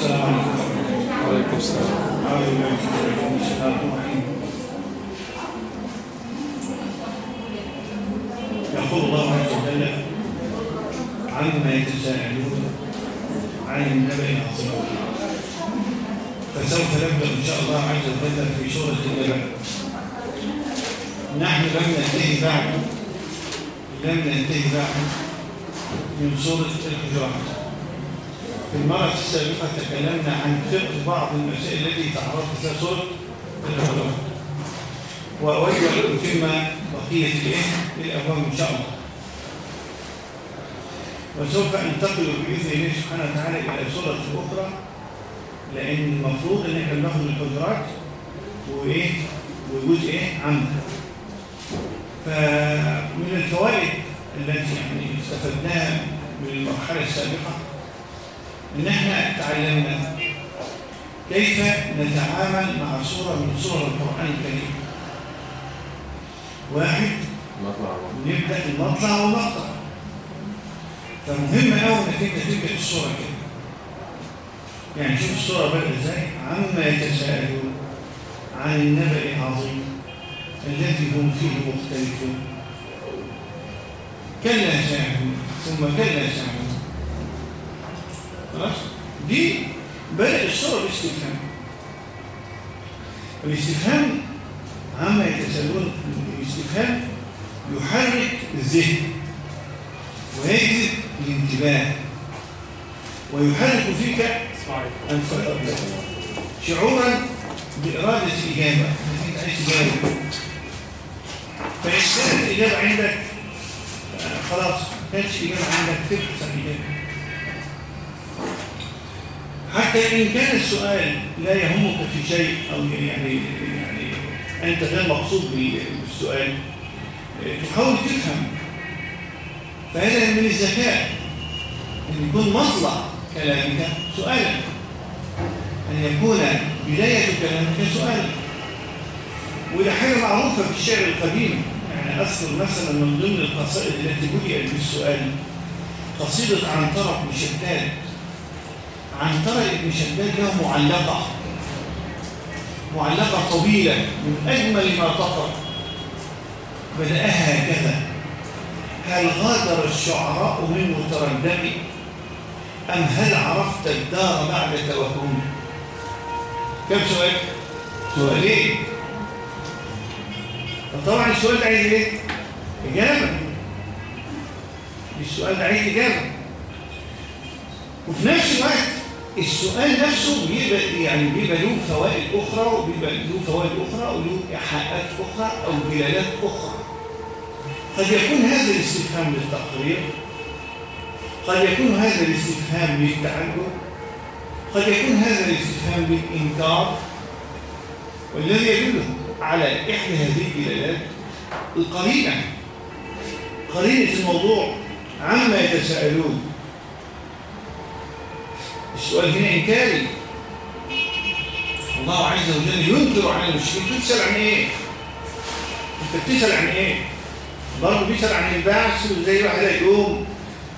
السلام عليكم السلام الشيطان الرجيم يقول الله عز وجل عما يتساءلون عن النبأ العظيم. فسوف نبدأ إن شاء الله عز وجل في سورة النبأ. نحن لم ننتهي بعد لم ننتهي بعد من سورة الحجرات. في المرة السابقة تكلمنا عن فقه بعض المسائل التي تعرضت فيها سورة الحجرات وأود أن أتم بقية الأبواب إن شاء الله. وسوف أنتقل بإذن الله سبحانه وتعالى إلى سورة أخرى لأن المفروض إن إحنا بناخد الحجرات وإيه؟ وجزء إيه؟ عمدا فمن الفوائد التي يعني استفدناها من المرحلة السابقة إن إحنا تعلمنا كيف نتعامل مع سورة من سور القرآن الكريم. واحد نبدأ المطلع والمقطع فمهم قوي إنك أنت تبدأ الصورة كده. يعني شوف الصورة بدأ إزاي. عما يتساءلون عن النبأ العظيم الذي هم فيه مختلفون. كلا سيعلمون ثم كلا سيعلمون دي بدأ الصورة باستفهام الاستفهام عما يتساءلون الاستفهام يحرك الذهن ويجذب الانتباه ويحرك فيك شعورا بإرادة الإجابة. فإن كانت الإجابة عندك خلاص كانت الإجابة عندك تبحث عن الإجابة. حتى إن كان السؤال لا يهمك في شيء أو يعني يعني أنت غير مقصود بالسؤال تحاول تفهم. فهذا من الذكاء أن يكون مطلع كلامك سؤالا أن يكون بداية كلامك سؤالا. وده حاجة معروفة في الشعر القديم يعني أذكر مثلا من ضمن القصائد التي بدأت بالسؤال قصيدة عنترة بن شداد عنترة بن شداد معلقة. معلقة طويلة من أجمل ما تقرأ. بدأها هكذا. هل غادر الشعراء من متردم أم هل عرفت الدار بعد توهم كم سؤال؟ سؤالين. فطبعا السؤال ده عايز إيه؟ إجابة. السؤال ده عايز إجابة. وفي نفس الوقت السؤال نفسه بيبقى يعني بيبقى له فوائد أخرى وبيبقى له فوائد أخرى وله إيحاءات أخرى أو دلالات أخرى. قد يكون هذا الاستفهام للتقرير. قد يكون هذا الاستفهام للتعجب قد يكون هذا الاستفهام للإنكار. والذي يدل على إحدى هذه الدلالات القرينة قرينة الموضوع عما يتساءلون. السؤال هنا إنكاري الله عز وجل ينكر عن المشركين. تسأل عن إيه؟ أنت بتسأل عن إيه؟ برضه بيسأل عن البعث زي واحد يقوم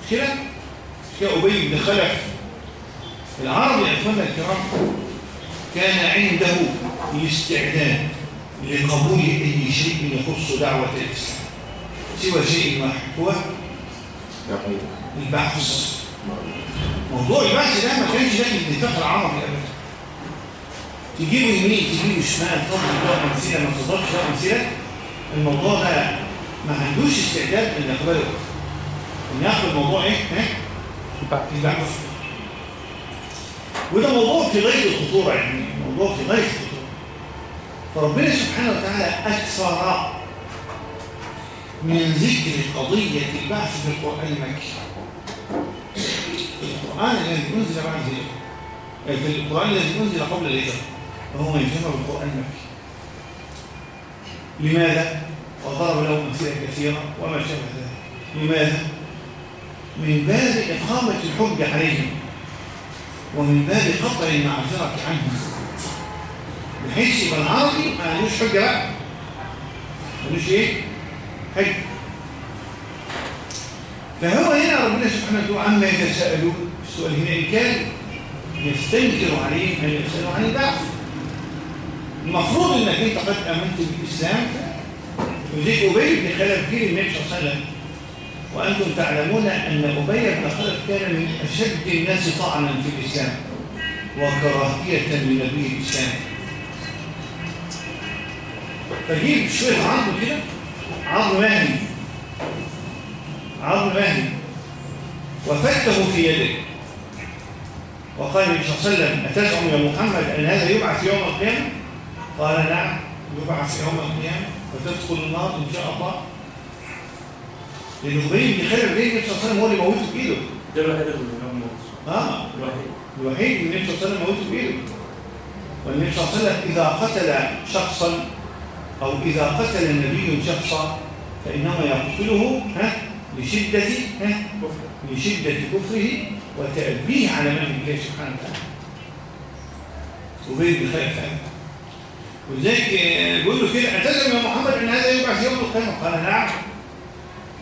مش كده؟ مش كده؟ أبي بن خلف. العرب يا إخوانا الكرام كان عنده الاستعداد لقبول أي شيء يخص دعوة الإسلام. سوى شيء واحد. هو البعث. موضوع البعث ده ما كانش داخل الاتفاق العربي أبدا تجيبه يمين تجيبه شمال تضرب له أمثلة ما تضربش له أمثلة. الموضوع ده ما عندوش استعداد ان يقبله إن ياخد الموضوع إيه؟ ها؟ وده موضوع في غاية الخطورة يعني موضوع في غاية الخطورة. فربنا سبحانه وتعالى أكثر من ذكر قضية البعث في القرآن المكي القرآن الذي أنزل بعد الهجره في القرآن الذي أنزل قبل الهجرة وهو يجمع بالقران المكي. لماذا؟ وضرب له أمثلة كثيرة وما شابه ذلك. لماذا؟ من باب إقامة الحج عليهم ومن باب قطع المعذرة عنهم. بحيث يبقى العربي ما عندوش حجة بقى عندوش إيه؟ حج. فهو هنا ربنا سبحانه وتعالى عما يتساءلون. السؤال هنا إنكاري يستنكر عليهم أن يسألوا عن البعث. المفروض أنك أنت قد أمنت بالإسلام وزيك أبي بن خلف كير النبي صلى الله عليه وسلم. وأنتم تعلمون أن أبي بن خلف كان من أشد الناس طعنا في الإسلام وكراهية لنبي الإسلام. فجيب شوية عظم كده. عظم مهني عظم مهني وفته في يده. وقال النبي صلى الله عليه وسلم أتزعم يا محمد أن هذا يبعث يوم القيامة؟ قال نعم يبعث يوم القيامة وتدخل النار إن شاء الله. لأن أبي بن خالد النبي صلى الله عليه وسلم هو اللي موته بإيده ده الوحيد اللي كان موت آه. الوحيد. الوحيد اللي النبي صلى الله عليه وسلم موته بإيده والنبي صلى الله عليه وسلم إذا قتل شخصا أو إذا قتل النبي شخصا فإنما يقتله ها لشدة ها لشدة كفره وتأبيه على منهج الله سبحانه وتعالى. وبين بخلاف هذا ولذلك بيقول له كده اعتزم يا محمد أن هذا يبعث يوم القيامة؟ قال نعم.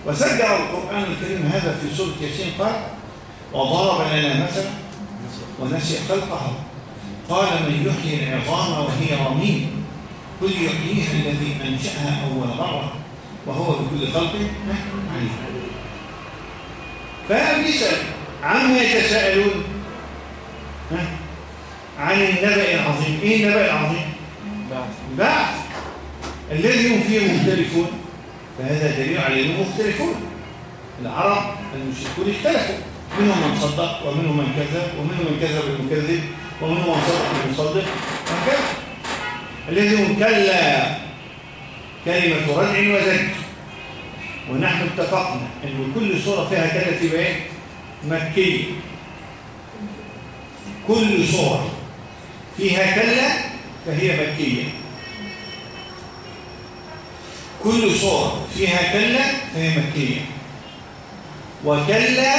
وسجل القرآن الكريم هذا في سورة ياسين قال وضرب لنا مثلا ونسي خلقه. قال من يحيي العظام وهي رميم قل يحييها الذي أنشأها أول مرة وهو بكل خلق عليم. فبيسأل عما يتساءلون؟ عن النبأ العظيم. إيه النبأ العظيم؟ بعث. البعث الذي هم فيه مختلفون. فهذا دليل على أنهم مختلفون. العرب المشركون اختلفوا. منهم من صدق ومنهم من كذب ومنهم من كذب المكذب ومنهم من صدق المصدق. وهكذا الذي هم كلا كلمة ردع وزج. ونحن اتفقنا أن كل سورة فيها تبقى إيه؟ مكية كل سورة فيها كلا فهي مكية. كل سورة فيها كلا فهي مكية. وكلا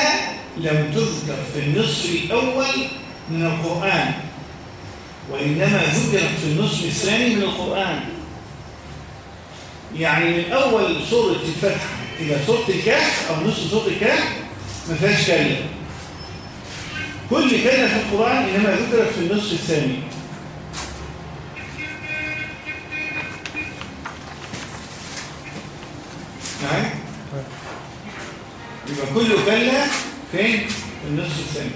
لم تذكر في النصف الأول من القرآن وإنما ذكرت في النصف الثاني من القرآن. يعني من أول سورة الفتح إلى سورة الكهف أو نصف سورة الكهف ما فيهاش كلا كل كلمة في القرآن إنما ذكرت في النصف الثاني. نعم؟ يبقى كل كلمة فين؟ في النصف الثاني.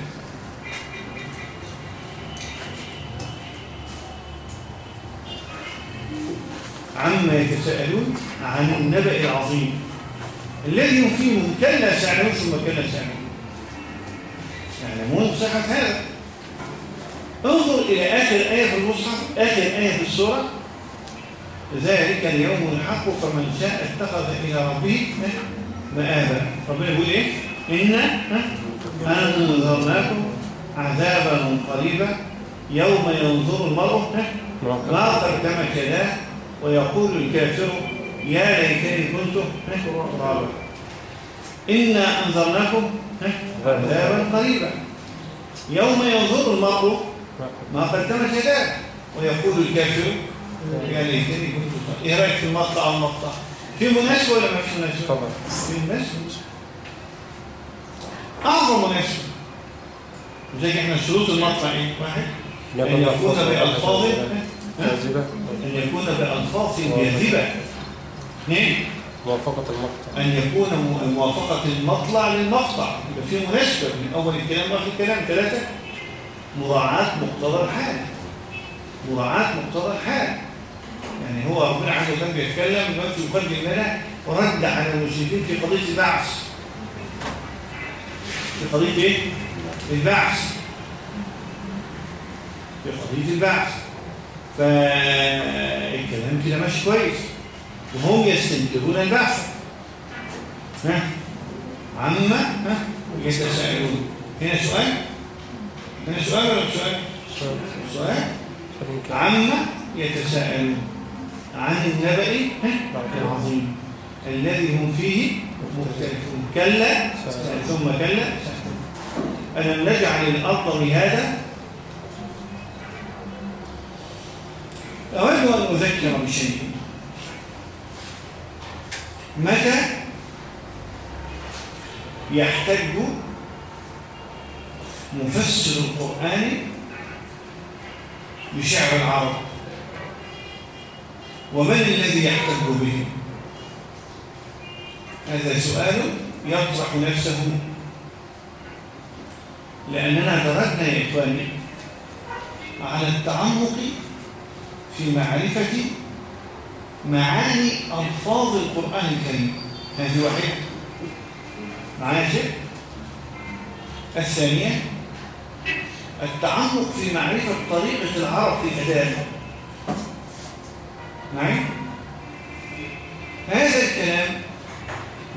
عما يتساءلون عن النبأ العظيم. الذي هم فيه كلا سيعلمون ثم كلا سيعلمون يعلمون. صحة هذا. انظر إلى آخر آية في المصحف آخر آية في السورة. ذلك اليوم الحق فمن شاء اتخذ إلى ربه مآبا. ربنا يقول إيه؟ إن أنذرناكم عذابا قريبا يوم ينظر المرء ما قدمت يداه ويقول الكافر يا ليتني كنت رابا إنا أنذرناكم عذابا قريبا. يوم ينظر المرء ما قدمت يداه ويقول الكافر يا ليتني كنت إيه رأيك في المقطع والمقطع في مناسبه ولا ما فيش مناسبه طبعا في مناسبه أعظم مناسبه زي إحنا شروط المقطع إيه؟ واحد. أن يكون بألفاظ كاذبة أن يكون بألفاظ جاذبه اثنين. موافقة المقطع. أن يكون مو- موافقة المطلع للمقطع. يبقى في مناسبة. من أول الكلام وآخر الكلام. ثلاثة. مراعاة مقتضى الحال. مراعاة مقتضى الحال. يعني هو ربنا عز وجل بيتكلم دلوقتي يقدم لنا ورد على المشركين في قضية البعث. في قضية إيه؟ البعث. في قضية البعث. فالكلام كده ماشي كويس. وهم يستنكرون البعث ها؟ عما ها؟ يتساءلون هنا سؤال. هنا سؤال ولا سؤال؟ سؤال. عما يتساءلون عن النبأ؟ العظيم. الذي هم فيه مختلفون. كلا ثم كلا ألم نجعل الأرض مهادا؟ أود أن أذكر بشيء. متى يحتج مفسر القرآن بشعر العرب؟ ومن الذي يحتج به هذا سؤال يطرح نفسه. لأننا درجنا يا إخواني على التعمق في معرفة معاني ألفاظ القرآن الكريم. هذه واحدة. معايا شيء الثانية التعمق في معرفة طريقة العرب في أداء معي؟ هذا الكلام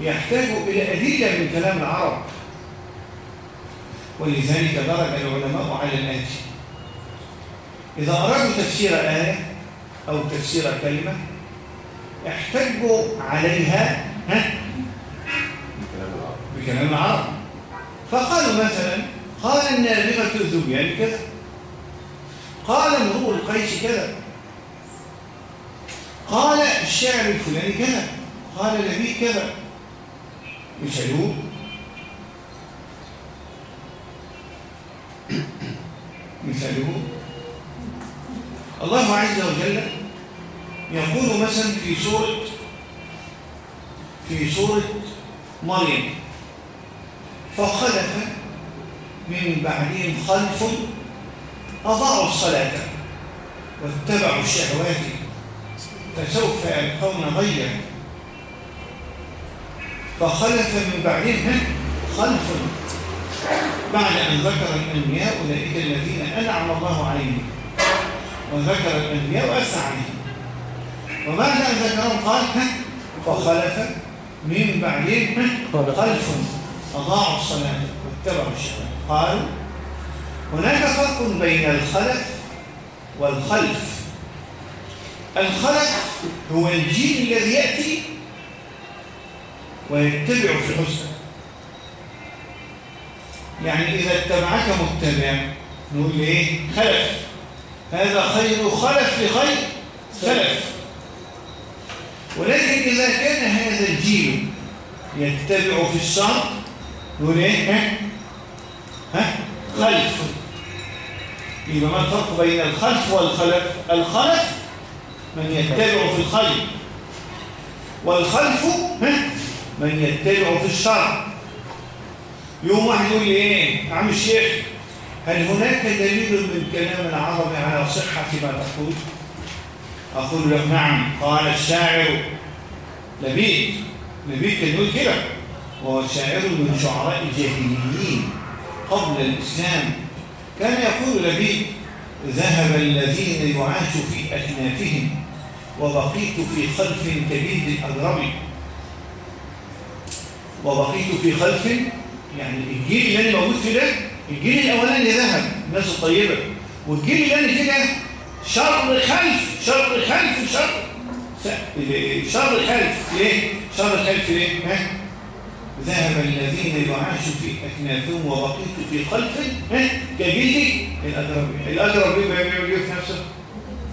يحتاج إلى أدلة من كلام العرب. ولذلك درج العلماء على الآتي. إذا أرادوا تفسير آية أو تفسير كلمة احتجوا عليها ها؟ بكلام العرب. فقالوا مثلا قال النابغة الذبيان كذا. قال امرؤ القيس كذا. قال الشاعر الفلاني كذا. قال لبيد كذا. مثلوه مثاله الله عز وجل يقول مثلا في سورة في سورة مريم. فخلف من بعدهم خلف أضاعوا الصلاة واتبعوا الشهوات فسوف يلقون غيا. فخلف من بعدهم خلف بعد أن ذكر الأنبياء أولئك الذين أنعم الله عليهم وذكر الأنبياء وأسعى عليهم. وبعد أن ذكرهم قال فخلف من بعدهم خلف أضاعوا الصلاة واتبعوا الشهوات قالوا هناك فرق بين الخلف والخلف. الخلف هو الجيل الذي يأتي ويتبع في الحسنى يعني إذا اتبعك متبع نقول إيه؟ خلف. هذا خير خلف لخير سلف ولكن إذا كان هذا الجيل يتبع في الشر نقول إيه؟ ها؟ ها؟ خلف. يبقى ما الفرق بين الخلف والخلف؟ الخلف من يتبع في الخير والخلف ها؟ من يتبع في الشر يوم واحد يقول لي إيه؟ عم الشيخ هل هناك دليل من كلام العرب على صحة ما تقول؟ أقول له نعم قال الشاعر لبيد لبيد كان يقول كده وهو شاعر من شعراء الجاهليين قبل الإسلام. كان يقول لبيد ذهب الذين يعاش في أكنافهم وبقيت في خلف كبيد الأجرب وبقيت في خلف يعني الجيل اللي أنا موجود فيه ده الجيل الأولاني ذهب الناس الطيبة. والجيل اللي أنا فيه ده شر خلف شر خلف شر. شر خلف ليه؟ شر خلف ليه؟ ها؟ ذهب الذين يعاش في أكنافهم وبقيت في خلف كجلد الاجرب الاجرب إيه بيعمل إيه في نفسه.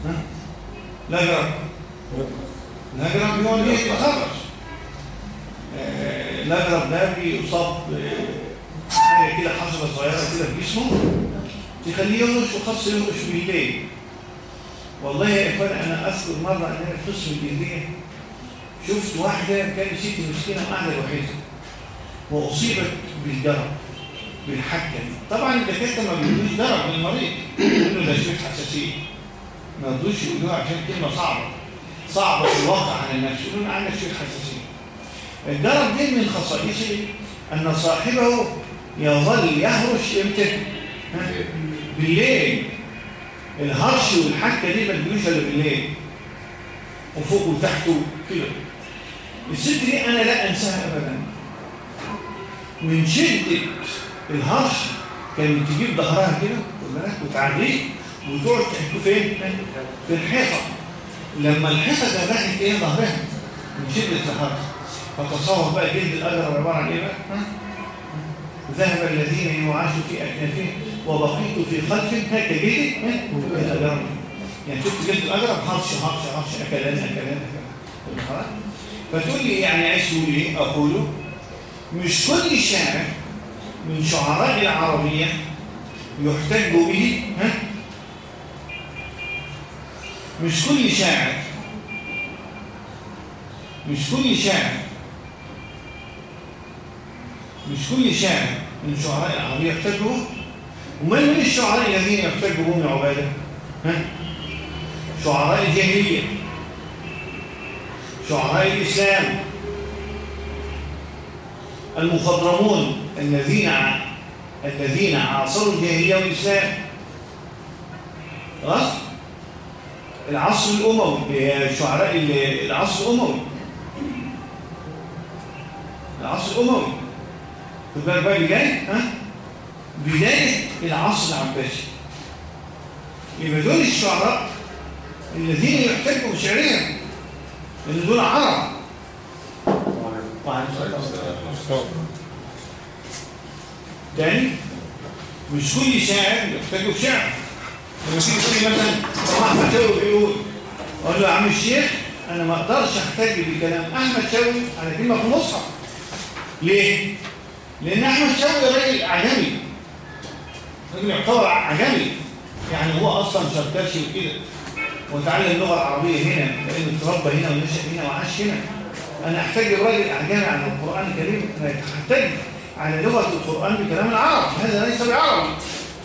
ها؟ الاجرب بيقعد إيه يتخرج. الأجرب ده بيصاب حاجة كده حصلة صغيرة كده في جسمه تخليه يرش وخاص يرش بالليل والله يا إخوان أنا أذكر مرة أن أنا في قسم الجلدية شفت واحدة كانت ست مسكينة وقاعدة لوحدها وأصيبت بالجرب بالحكة دي. طبعا الدكاترة ما بيقولوش جرب للمريض بيقولوا ده شوية حساسية ما يرضوش يقولوها عشان كلمة صعبة صعبة في الواقع على النفس يقولون عندك شوية حساسية الجرب دي من خصائصه أن صاحبه يظل يهرش إمتى؟ بالليل. الهرش والحكة دي ما تجيش الا بالليل وفوق وتحت كده. الست دي أنا لا أنساها أبدا. من شدة الهرش كانت تجيب ظهرها كده وتعليه وتقعد تحكوا فين؟ في الحيطة. لما الحيطة جرحت إيه؟ ظهرها. من شدة الهرش. فتصور بقى جلد الأجر عبارة عن إيه بقى؟ ذهب الذين يعاشوا في أكنافهم. وبقيت في خلف جلد الأجر يعني شفت جلد الأجر هرش هرش هرش أكلان أكلان فتقول لي يعني عايز تقول إيه؟ أقوله مش كل شاعر من شعراء العربية يحتج به ها؟ مش كل شاعر مش كل شاعر مش كل شاعر من شعراء العربية يحتاجه ومن من الشعراء الذين يحتاجهم يا عبادة. ها؟ شعراء الجاهلية. شعراء الإسلام. المخضرمون الذين الذين عاصروا الجاهلية والإسلام. خلاص؟ العصر الأموي شعراء العصر الأموي. العصر الأموي. خد بالك بقى اللي جاي ها؟ بداية العصر العباسي يبقى دول الشعراء الذين يحتجوا بشعرهم لأن دول عرب. تاني؟ مش كل شاعر يحتاجوا بشعر لما تيجي تقول لي مثلا أحمد شوقي بيقول أقول له يا عم الشيخ أنا ما أقدرش احتاج بكلام أحمد شوقي على كلمة في المصحف. ليه؟ لأن أحمد شوقي راجل اعجمي راجل يعتبر اعجمي يعني هو أصلا شركاشي وكده وتعلم اللغة العربية هنا لأنه اتربى هنا ونشا هنا وعاش هنا. أنا أحتاج الراجل اعجمي عن القرآن الكريم أنا احتاج على لغة القرآن بكلام العرب. هذا ليس بعربي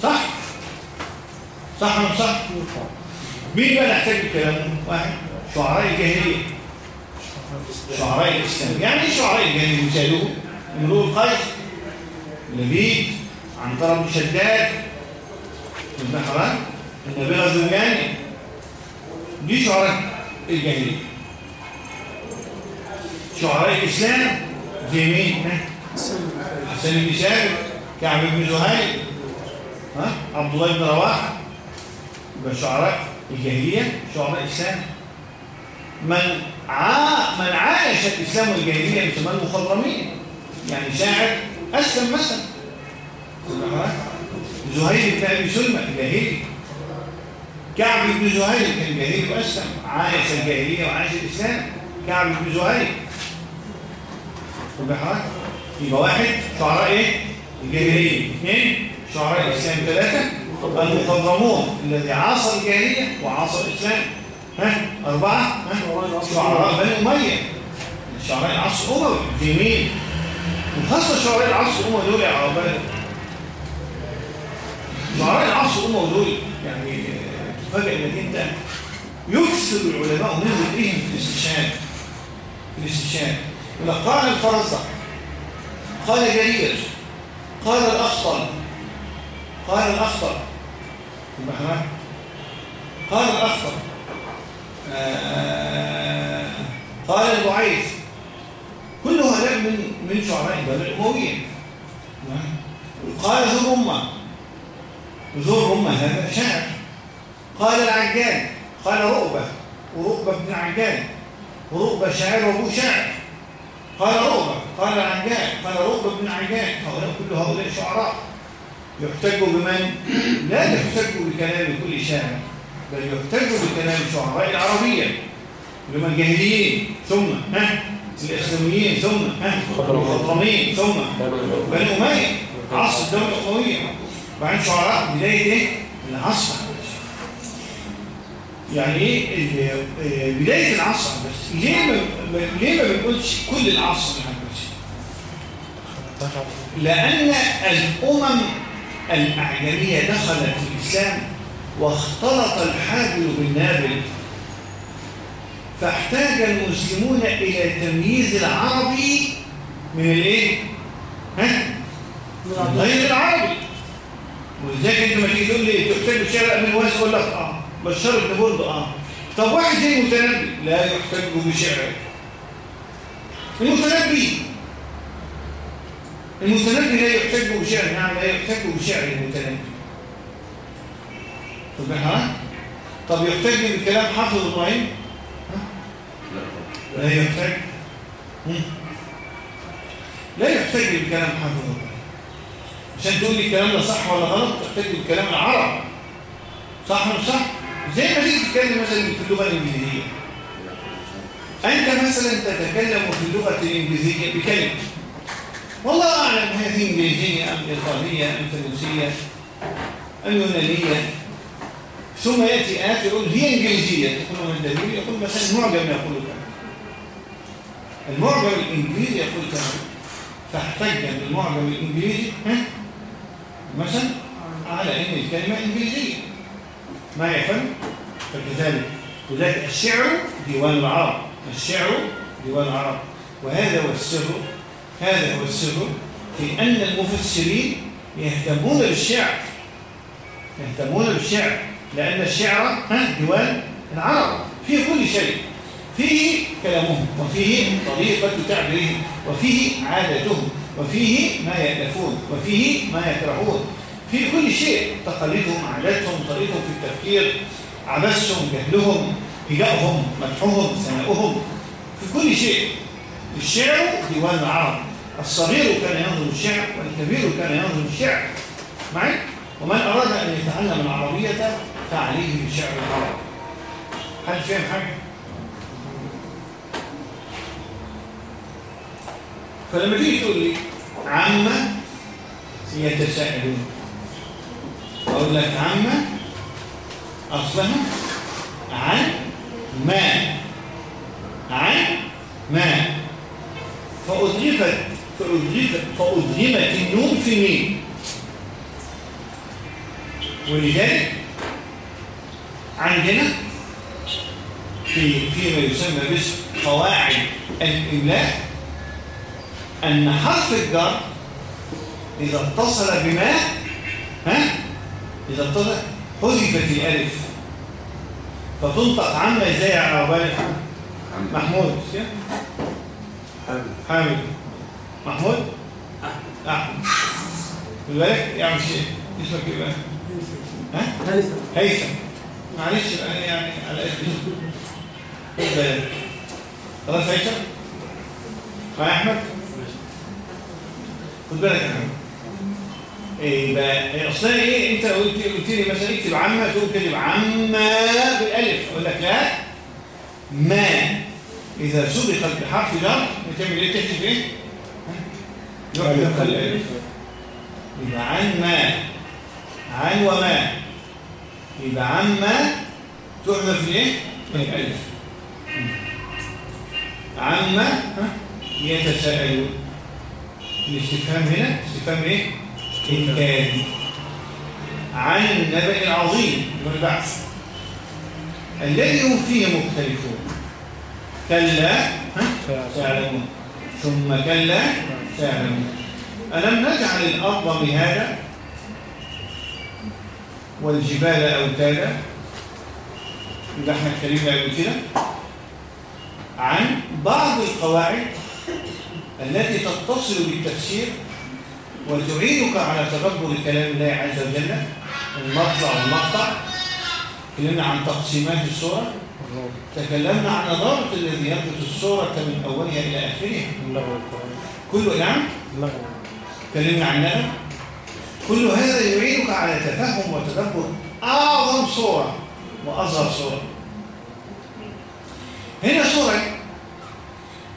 صح؟ صح ولا صح؟ مين بقى نحتاج بكلامه واحد. شعراء الجاهلية. شعراء الإسلام. يعني إيه شعراء الجاهلية؟ مثاله امرؤ القيس لبيد عنتر بن شداد. البحران النبيغه الزمياني دي شعراء الجاهلية. شعراء الإسلام زي مين؟ حسن بن ثابت كعب بن زهير ها؟ عبد الله بن رواحة. يبقى شعراء الجاهلية شعراء الإسلام. من عا من عايش الإسلام والجاهلية يسمى المخضرمين يعني شاعر أسلم مثلا. زهير بن ابي سلمى جاهلي كعب بن زهير كان جاهلي وأسلم. عايش الجاهلية وعايش الإسلام. كعب بن زهير يبقى يبقى واحد شعراء إيه؟ الجاهلية. اثنين شعراء الإسلام. ثلاثة المخضرمون الذي عاصر الجاهلية وعاصر الإسلام. ها؟ أربعة ها؟ شعراء بني أمية. شعراء العصر الأموي في مين وخاصه شعراء العصر الأموي دول يا عربان شعراء العصر الاموي دول يعني تفاجئ إنك أنت يكثر العلماء من ذكرهم في الاستشهاد في الاستشهاد. قال الفرزدق قال جرير قال الاخطل قال الاخطل قال الاخطل آه قال البعيث كل هؤلاء من من شعراء البلد الامويه قال ذو الرمه ذو الرمه هذا شاعر قال العجان قال رؤبة ورؤبة بن عجان ورؤبة شاعر وابوه شاعر. قال رؤبة قال العجان قال رؤبة بن عجان هؤلاء كل هؤلاء شعراء. يحتج بمن؟ لا يحتج بكلام كل شاعر بل يحتج بكلام الشعراء العربية اللي هم الجاهليين ثم ها الإسلاميين ثم ها المخضرمين ثم بني أمية. عصر الدولة الامويه وبعدين شعراء بداية إيه العصر. يعني إيه؟ بداية العصر بس. ليه ما ليه ما بنقولش كل العصر العباسي لأن الأمم الأعجمية دخلت في الإسلام واختلط الحابل بالنابل. فاحتاج المسلمون إلى تمييز العربي من الإيه؟ ها؟ غير العربي. ولذلك انت ما تيجي تقول لي تحتاج الشارع من واس لك آه. بشار ابن برد آه. طب واحد زي المتنبي. لا يحتاج بشعر المتنبي. المتنبي لا يحتاج بشعر نعم لا يحتاج بشعر المتنبي. ها؟ طب يحتاج بكلام حافظ إبراهيم؟ لا يحتاج. لا يحتاج. بكلام حافظ إبراهيم. عشان تقول لي الكلام ده صح ولا غلط تحتاج بكلام العرب صح ولا صح؟ زي ما تيجي تتكلم مثلا في اللغة الإنجليزية. أنت مثلا تتكلم في اللغة الإنجليزية بكلمة. والله أعلم هذه إنجليزية أم إيطالية أم فرنسية أم يونانية. ثم يأتي آيات يقول هي إنجليزية. تقول من الدليل؟ يقول مثلا المعجم يقول كذا المعجم الإنجليزي يقول كذا فاحتج بالمعجم الإنجليزي ها؟ مثلا؟ على أن الكلمة إنجليزية ما يفهم فكذلك وذلك الشعر ديوان العرب. الشعر ديوان العرب. وهذا هو السر هذا هو السر في أن المفسرين يهتمون بالشعر. يهتمون بالشعر. لأن الشعر ها ديوان العرب. فيه كل شيء. فيه كلامهم وفيه طريقة تعبيرهم وفيه عادتهم. وفيه ما يألفون وفيه ما يكرهون. في كل شيء تقاليدهم عاداتهم طريقتهم في التفكير عبثهم جهلهم هجائهم مدحهم ثناؤهم في كل شيء. الشعر ديوان العرب. الصغير كان ينظم الشعر والكبير كان ينظم الشعر. معي؟ ومن أراد أن يتعلم العربية فعليه بشعر العرب. هل فهم حاجة؟ فلما تيجي تقول لي عامة يتساءلون أقول لك عامة أصلها عن ما. عن ما. فأضغفت فأضغفت فأضغمت النون في مين؟ ولذلك عندنا في فيما يسمى باسم قواعد الإملاء أن حرف الجر إذا اتصل بما ها؟ إذا اتصل حذفت الألف. فتنطق عامة إزاي على عبالة محمود. حامد. حامد. محمود؟ أحمد. خد بالك يعمل شيء اسمك إيه بقى؟ ها؟ هيثم. هيثم. معلش بقى يعني على بالك. خلاص هيثم؟ معايا أحمد؟ خد بالك. يا إيه بقى أصلا إيه؟ أنت قلت قلت لي مثلا اكتب عمه تقول كده عمه بالألف أقول لك لا. ما إذا سبقت بحرف جر بتعمل إيه؟ تكتب إيه؟ يحذف الألف. يبقى عن ما. عن وما. يبقى عن ما تحذف الايه الألف. عما؟ يتساءلون. الاستفهام هنا استفهام إيه؟ إنكاري. عن النبأ العظيم من البعث. الذي هم فيه مختلفون. كلا ها؟ سيعلمون ثم كلا سيعلمون ألم نجعل الأرض مهادا؟ والجبال أوتادا؟ يبقى إحنا اتكلمنا قبل كده. عن بعض القواعد التي تتصل بالتفسير وتعينك على تدبر كلام الله عز وجل المطلع والمقطع تكلمنا عن تقسيمات السورة تكلمنا عن ضابط الذي يربط السورة من أولها إلى آخرها. كل نعم؟ تكلمنا عنها كل هذا يعينك على تفهم وتدبر أعظم سورة وأصغر سورة. هنا سورة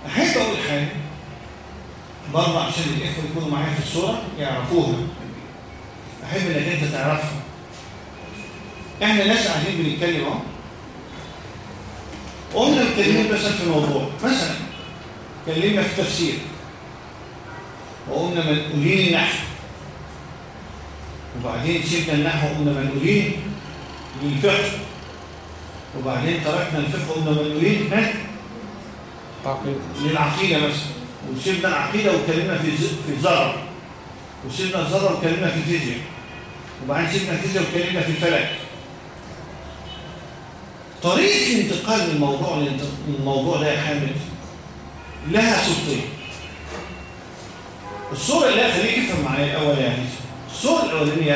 أحب أقول حاجة. برضه عشان الإخوة يكونوا معايا في الصورة يعرفوها. أحب إنك أنت تعرفها. إحنا ناس قاعدين بنتكلم أهو. قمنا متكلمين مثلا في موضوع مثلا اتكلمنا في تفسير. وقمنا منقولين النحو وبعدين سيبنا النحو وقمنا منقولين للفقه. وبعدين تركنا الفقه وقمنا منقولين للعقيدة مثلا وسيبنا العقيدة واتكلمنا في في الزرع. وسيبنا الزرع واتكلمنا في الفيزياء. وبعدين سيبنا الفيزياء واتكلمنا في الفلك. طريقة انتقال الموضوع الموضوع ده يا حامد لها صورتين. الصورة اللي خليك افهم معايا الأول يعني. الصورة الأولانية يا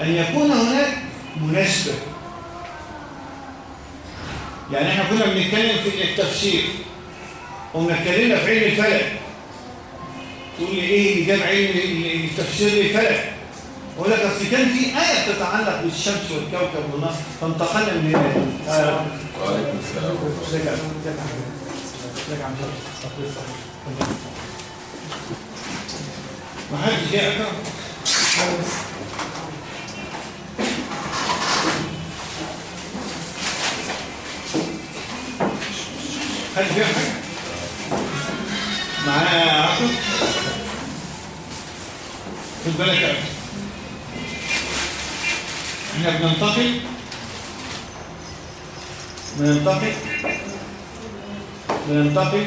أن يكون هناك مناسبة. يعني إحنا كنا بنتكلم في التفسير. قمنا اتكلمنا في علم الفلك. تقول لي إيه اللي جاب علم التفسير للفلك أقول لك أصل كان في آية بتتعلق بالشمس والكوكب والنص فانتقلنا من هنا. وعليكم السلام ما حدش جاي أكتر حد حاجة؟ معايا عقل خد بالك يا. إحنا بننتقل. بننتقل. بننتقل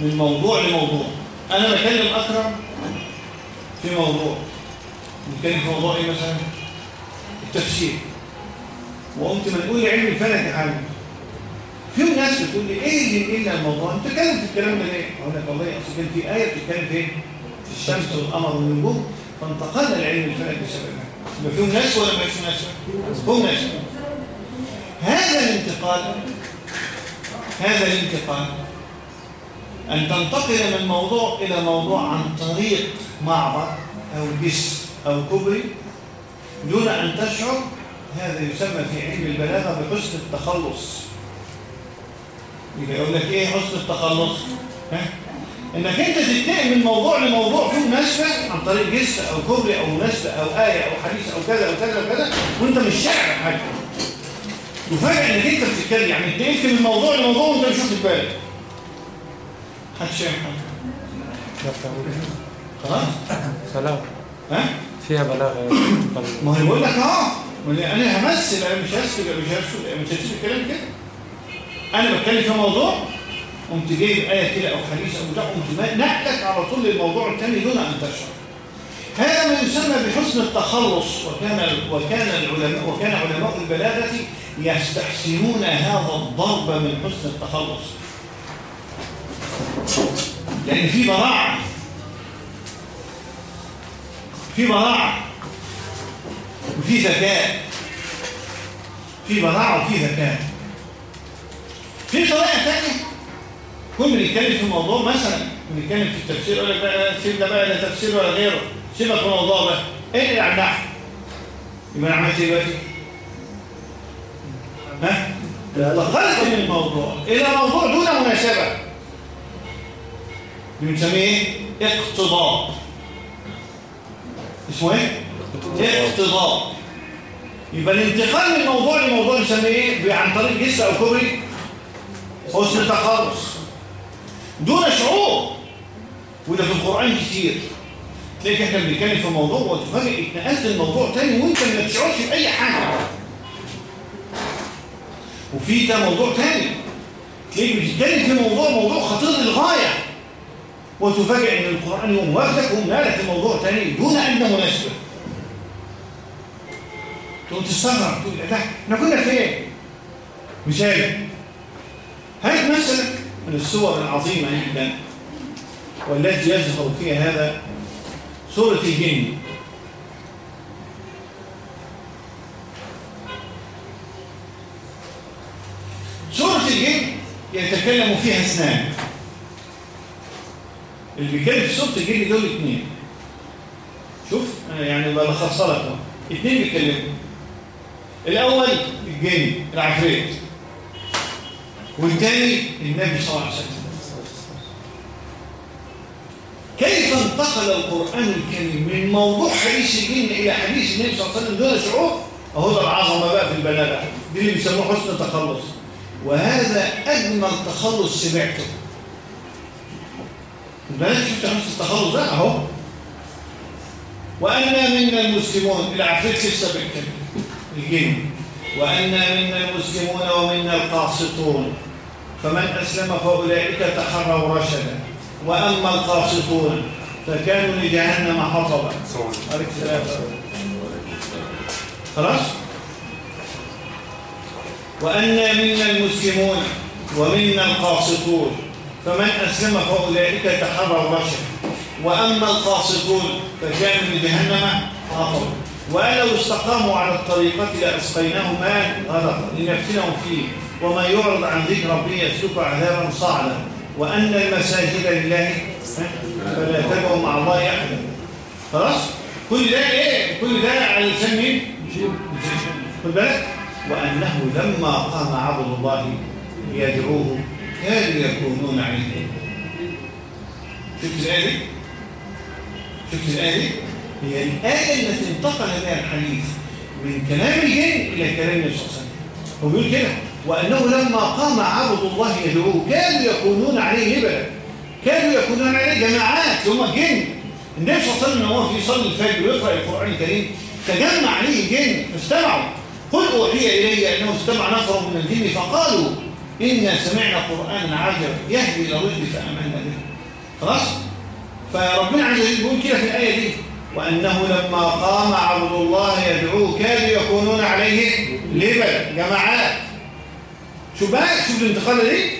من موضوع لموضوع. أنا بكلم أكرم في موضوع. بنتكلم في موضوع إيه مثلا؟ التفسير. وقمت لي علم الفلك يا حاج في ناس بتقول لي إيه اللي الا الموضوع أنت بتتكلم في الكلام ده ليه؟ أقول لك والله اصل كان في آية بتتكلم فين في الشمس والقمر والنجوم فانتقلنا لعلم الفلك بسببها. يبقى فيهم ناس ولا ما فيش ناس هم ناس هذا الانتقال هذا الانتقال أن تنتقل من موضوع إلى موضوع عن طريق معبر أو جسر أو كبري دون أن تشعر هذا يسمى في علم البلاغة بحسن التخلص. يبقى يقول لك إيه حسن التخلص؟ ها؟ إنك أنت تنتقل من موضوع لموضوع فيه مناسبة عن طريق جسر أو كبري أو مناسبة أو آية أو حديث أو كذا أو كذا أو كذا وأنت مش شاعر حاجة وفجأة إنك أنت بتتكلم يعني انتقلت من موضوع لموضوع وأنت مش واخد بالك محدش فاهم حاجة خلاص؟ سلام ها؟ فيها بلاغة ما هو بيقول لك آه أنا همثل أنا مش هسكت مش هسكت مش هسيب الكلام كده أنا بتكلم في موضوع قمت جايب آية كده أو حديث أو بتاع قمت نقلك على طول للموضوع الثاني دون أن تشعر. هذا ما يسمى بحسن التخلص وكان وكان العلماء وكان علماء البلاغة يستحسنون هذا الضرب من حسن التخلص. لأن في براعة. في براعة. وفي ذكاء. في براعة وفي ذكاء. في طريقة ثانية كنا بنتكلم في موضوع مثلا بنتكلم في التفسير لك بقى سيب ده بقى لا تفسير ولا غيره. سيبك من الموضوع ده. إيه اللي نحن يبقى أنا عملت إيه دلوقتي؟ ها؟ انتقلت من الموضوع. إلى موضوع دون مناسبة. بنسميه إيه؟ اقتضاء. اسمه إيه؟ اقتضاء. يبقى الانتقال من موضوع لموضوع نسميه إيه؟ عن طريق جسر أو كوبري. حسن تخلص دون شعور. وده في القرآن كتير. تلاقيك إحنا بنتكلم في موضوع وتفاجئ اتنقلت الموضوع تاني وأنت ما تشعرش بأي حاجة. وفي ده موضوع تاني. تلاقيك بتتكلم في موضوع موضوع خطير للغاية. وتفاجئ إن القرآن يقوم واخدك ويقوم نقلك لموضوع تاني دون أدنى مناسبة. تقوم تستغرب تقول لا إحنا كنا فين؟ مثال. هات مثلا من الصور العظيمة جدا والتي يظهر فيها هذا سورة الجن. سورة الجن يتكلم فيها اثنان اللي بيتكلم في سورة الجن دول اثنين. شوف أنا يعني بلخصها لك. اثنين بيتكلموا. الأول الجن العفريت. والثاني النبي صلى الله عليه وسلم. كيف انتقل القرآن الكريم من موضوع حديث الجن إلى حديث النبي صلى الله عليه وسلم؟ دون شعور. أهو ده العظمة بقى في البلاغة. دي اللي بيسموه حسن التخلص. وهذا أجمل تخلص سمعته. البلد شفت حسن التخلص ده؟ أهو. وأنا منا المسلمون. العفريت لسه بيتكلم. الجن. وأنا منا المسلمون ومنا القاسطون. فمن أسلم فأولئك تحروا رشدا. وأما القاسطون فكانوا لجهنم حطبا. عليك السلام. خلاص؟ وأنا منا المسلمون ومنا القاسطون. فمن أسلم فأولئك تحروا رشدا. وأما القاسطون فكانوا لجهنم حطبا. وأن لو استقاموا على الطريقة لأسقيناهم ماء غدقا لنفتنهم فيه. ومن يعرض عن ذكر ربه يسلك عذابا صعدا وأن المساجد لله فلا تدعوا مع الله أحدا. خلاص؟ كل ده إيه؟ كل ده على لسان مين؟ خد بالك؟ وأنه لما قام عبد الله يدعوه كانوا يكونون عليه شفت الآية؟ شفت الآية دي؟ هي الآية التي انتقل بها الحديث من كلام الجن إلى كلام وسلم. هو بيقول كده. وأنه لما قام عبد الله يدعوه كانوا يكونون عليه لبلا كانوا يكونون عليه جماعات هم جن. النبي صلى الله عليه وسلم وهو في صلي الفجر ويقرأ القرآن الكريم تجمع عليه جن فاستمعوا قل أوحي إلي أنه استمع نفر من الجن فقالوا إنا سمعنا قرآنا عجبا يهدي إلى الرشد فآمنا به. خلاص؟ فربنا عز وجل يقول كده في الآية دي. وأنه لما قام عبد الله يدعوه كانوا يكونون عليه لبل جماعات. شو بقى شوف الانتقال دي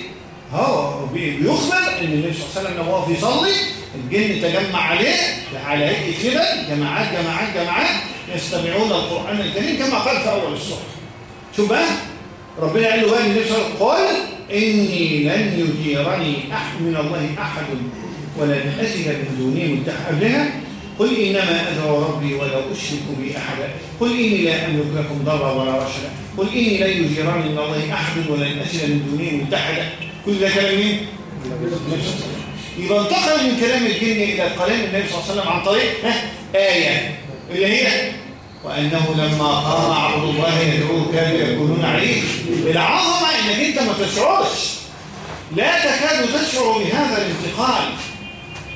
هو بيخبر إن النبي صلى الله عليه وسلم وهو بيصلي الجن تجمع عليه على هيئه كده جماعات جماعات جماعات يستمعون القرآن الكريم كما قال في أول السورة. شو بقى؟ ربنا قال له النبي صلى الله عليه وسلم قال إني لن يجيرني أحد من الله أحد ولن اجد من دونه ملتحى قبلها قل إنما أدعو ربي ولا أشرك به أحدا. قل إني لا أملك لكم ضرا ولا رشدا. قل إني لا يجيرني من الله أحد ولن أجد من دونه ملتحدا كل ده كلام مين؟ يبقى انتقل من كلام الجن إلى كلام النبي صلى الله عليه وسلم عن طريق آية. اللي هي وأنه لما قام عبد الله يدعوه كانوا يكونون عليه. العظمة إنك أنت ما تشعرش. لا تكاد تشعر بهذا الانتقال.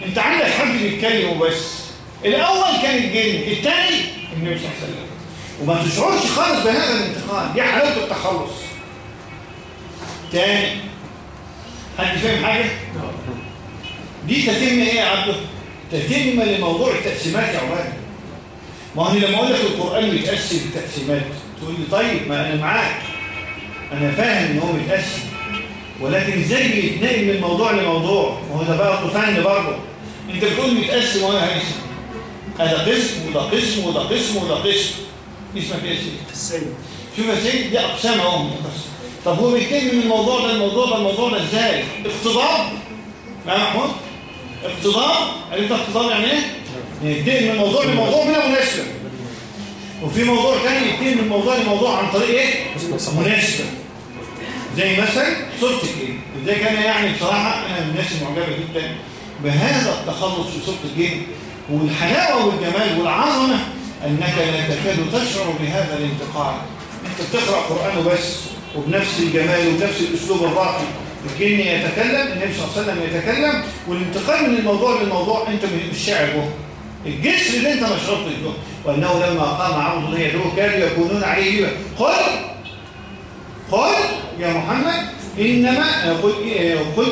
أنت عندك حد بيتكلم وبس. الأول كان الجن الثاني النبي صلى الله عليه وسلم. وما تشعرش خالص بهذا الانتقال. دي حلاوة التخلص. تاني. حد فاهم حاجة؟ دي تتم إيه يا عبده؟ تتم لموضوع التقسيمات يا عباد ما هو لما أقول لك القرآن بيتقسم التقسيمات تقول لي طيب ما أنا معاك. أنا فاهم إن هو بيتقسم ولكن إزاي بيتنقل من موضوع لموضوع؟ ما هو ده بقى فن برضه. أنت بتقول بيتقسم وأنا هقسم. هذا قسم وده قسم وده قسم وده قسم. اسمك إيه السيد. شوف يا سيدي دي أقسام أهو. طب هو بيتكلم من الموضوع ده الموضوع ده الموضوع ده إزاي؟ اقتضاب يا محمود اقتضاب قال أنت اقتضاب يعني إيه؟ ينتقل من موضوع لموضوع بلا مناسبة. وفي موضوع تاني ينتقل من موضوع لموضوع عن طريق إيه؟ مناسبة. زي مثلا صورتك إيه إزاي كان يعني بصراحة أنا من الناس المعجبة جدا بهذا التخلص في صورة الجن والحلاوة والجمال والعظمة أنك لا تكاد تشعر بهذا الانتقال أنت بتقرأ قرآن وبس وبنفس الجمال وبنفس الأسلوب الراقي. الجن يتكلم النبي صلى الله عليه وسلم يتكلم والانتقال من الموضوع للموضوع أنت مش شاعر به الجسر اللي أنت ما شرطتش به. وأنه لما قام الله يدعوه كانوا يكونون عليه. قل قل يا محمد إنما قل قل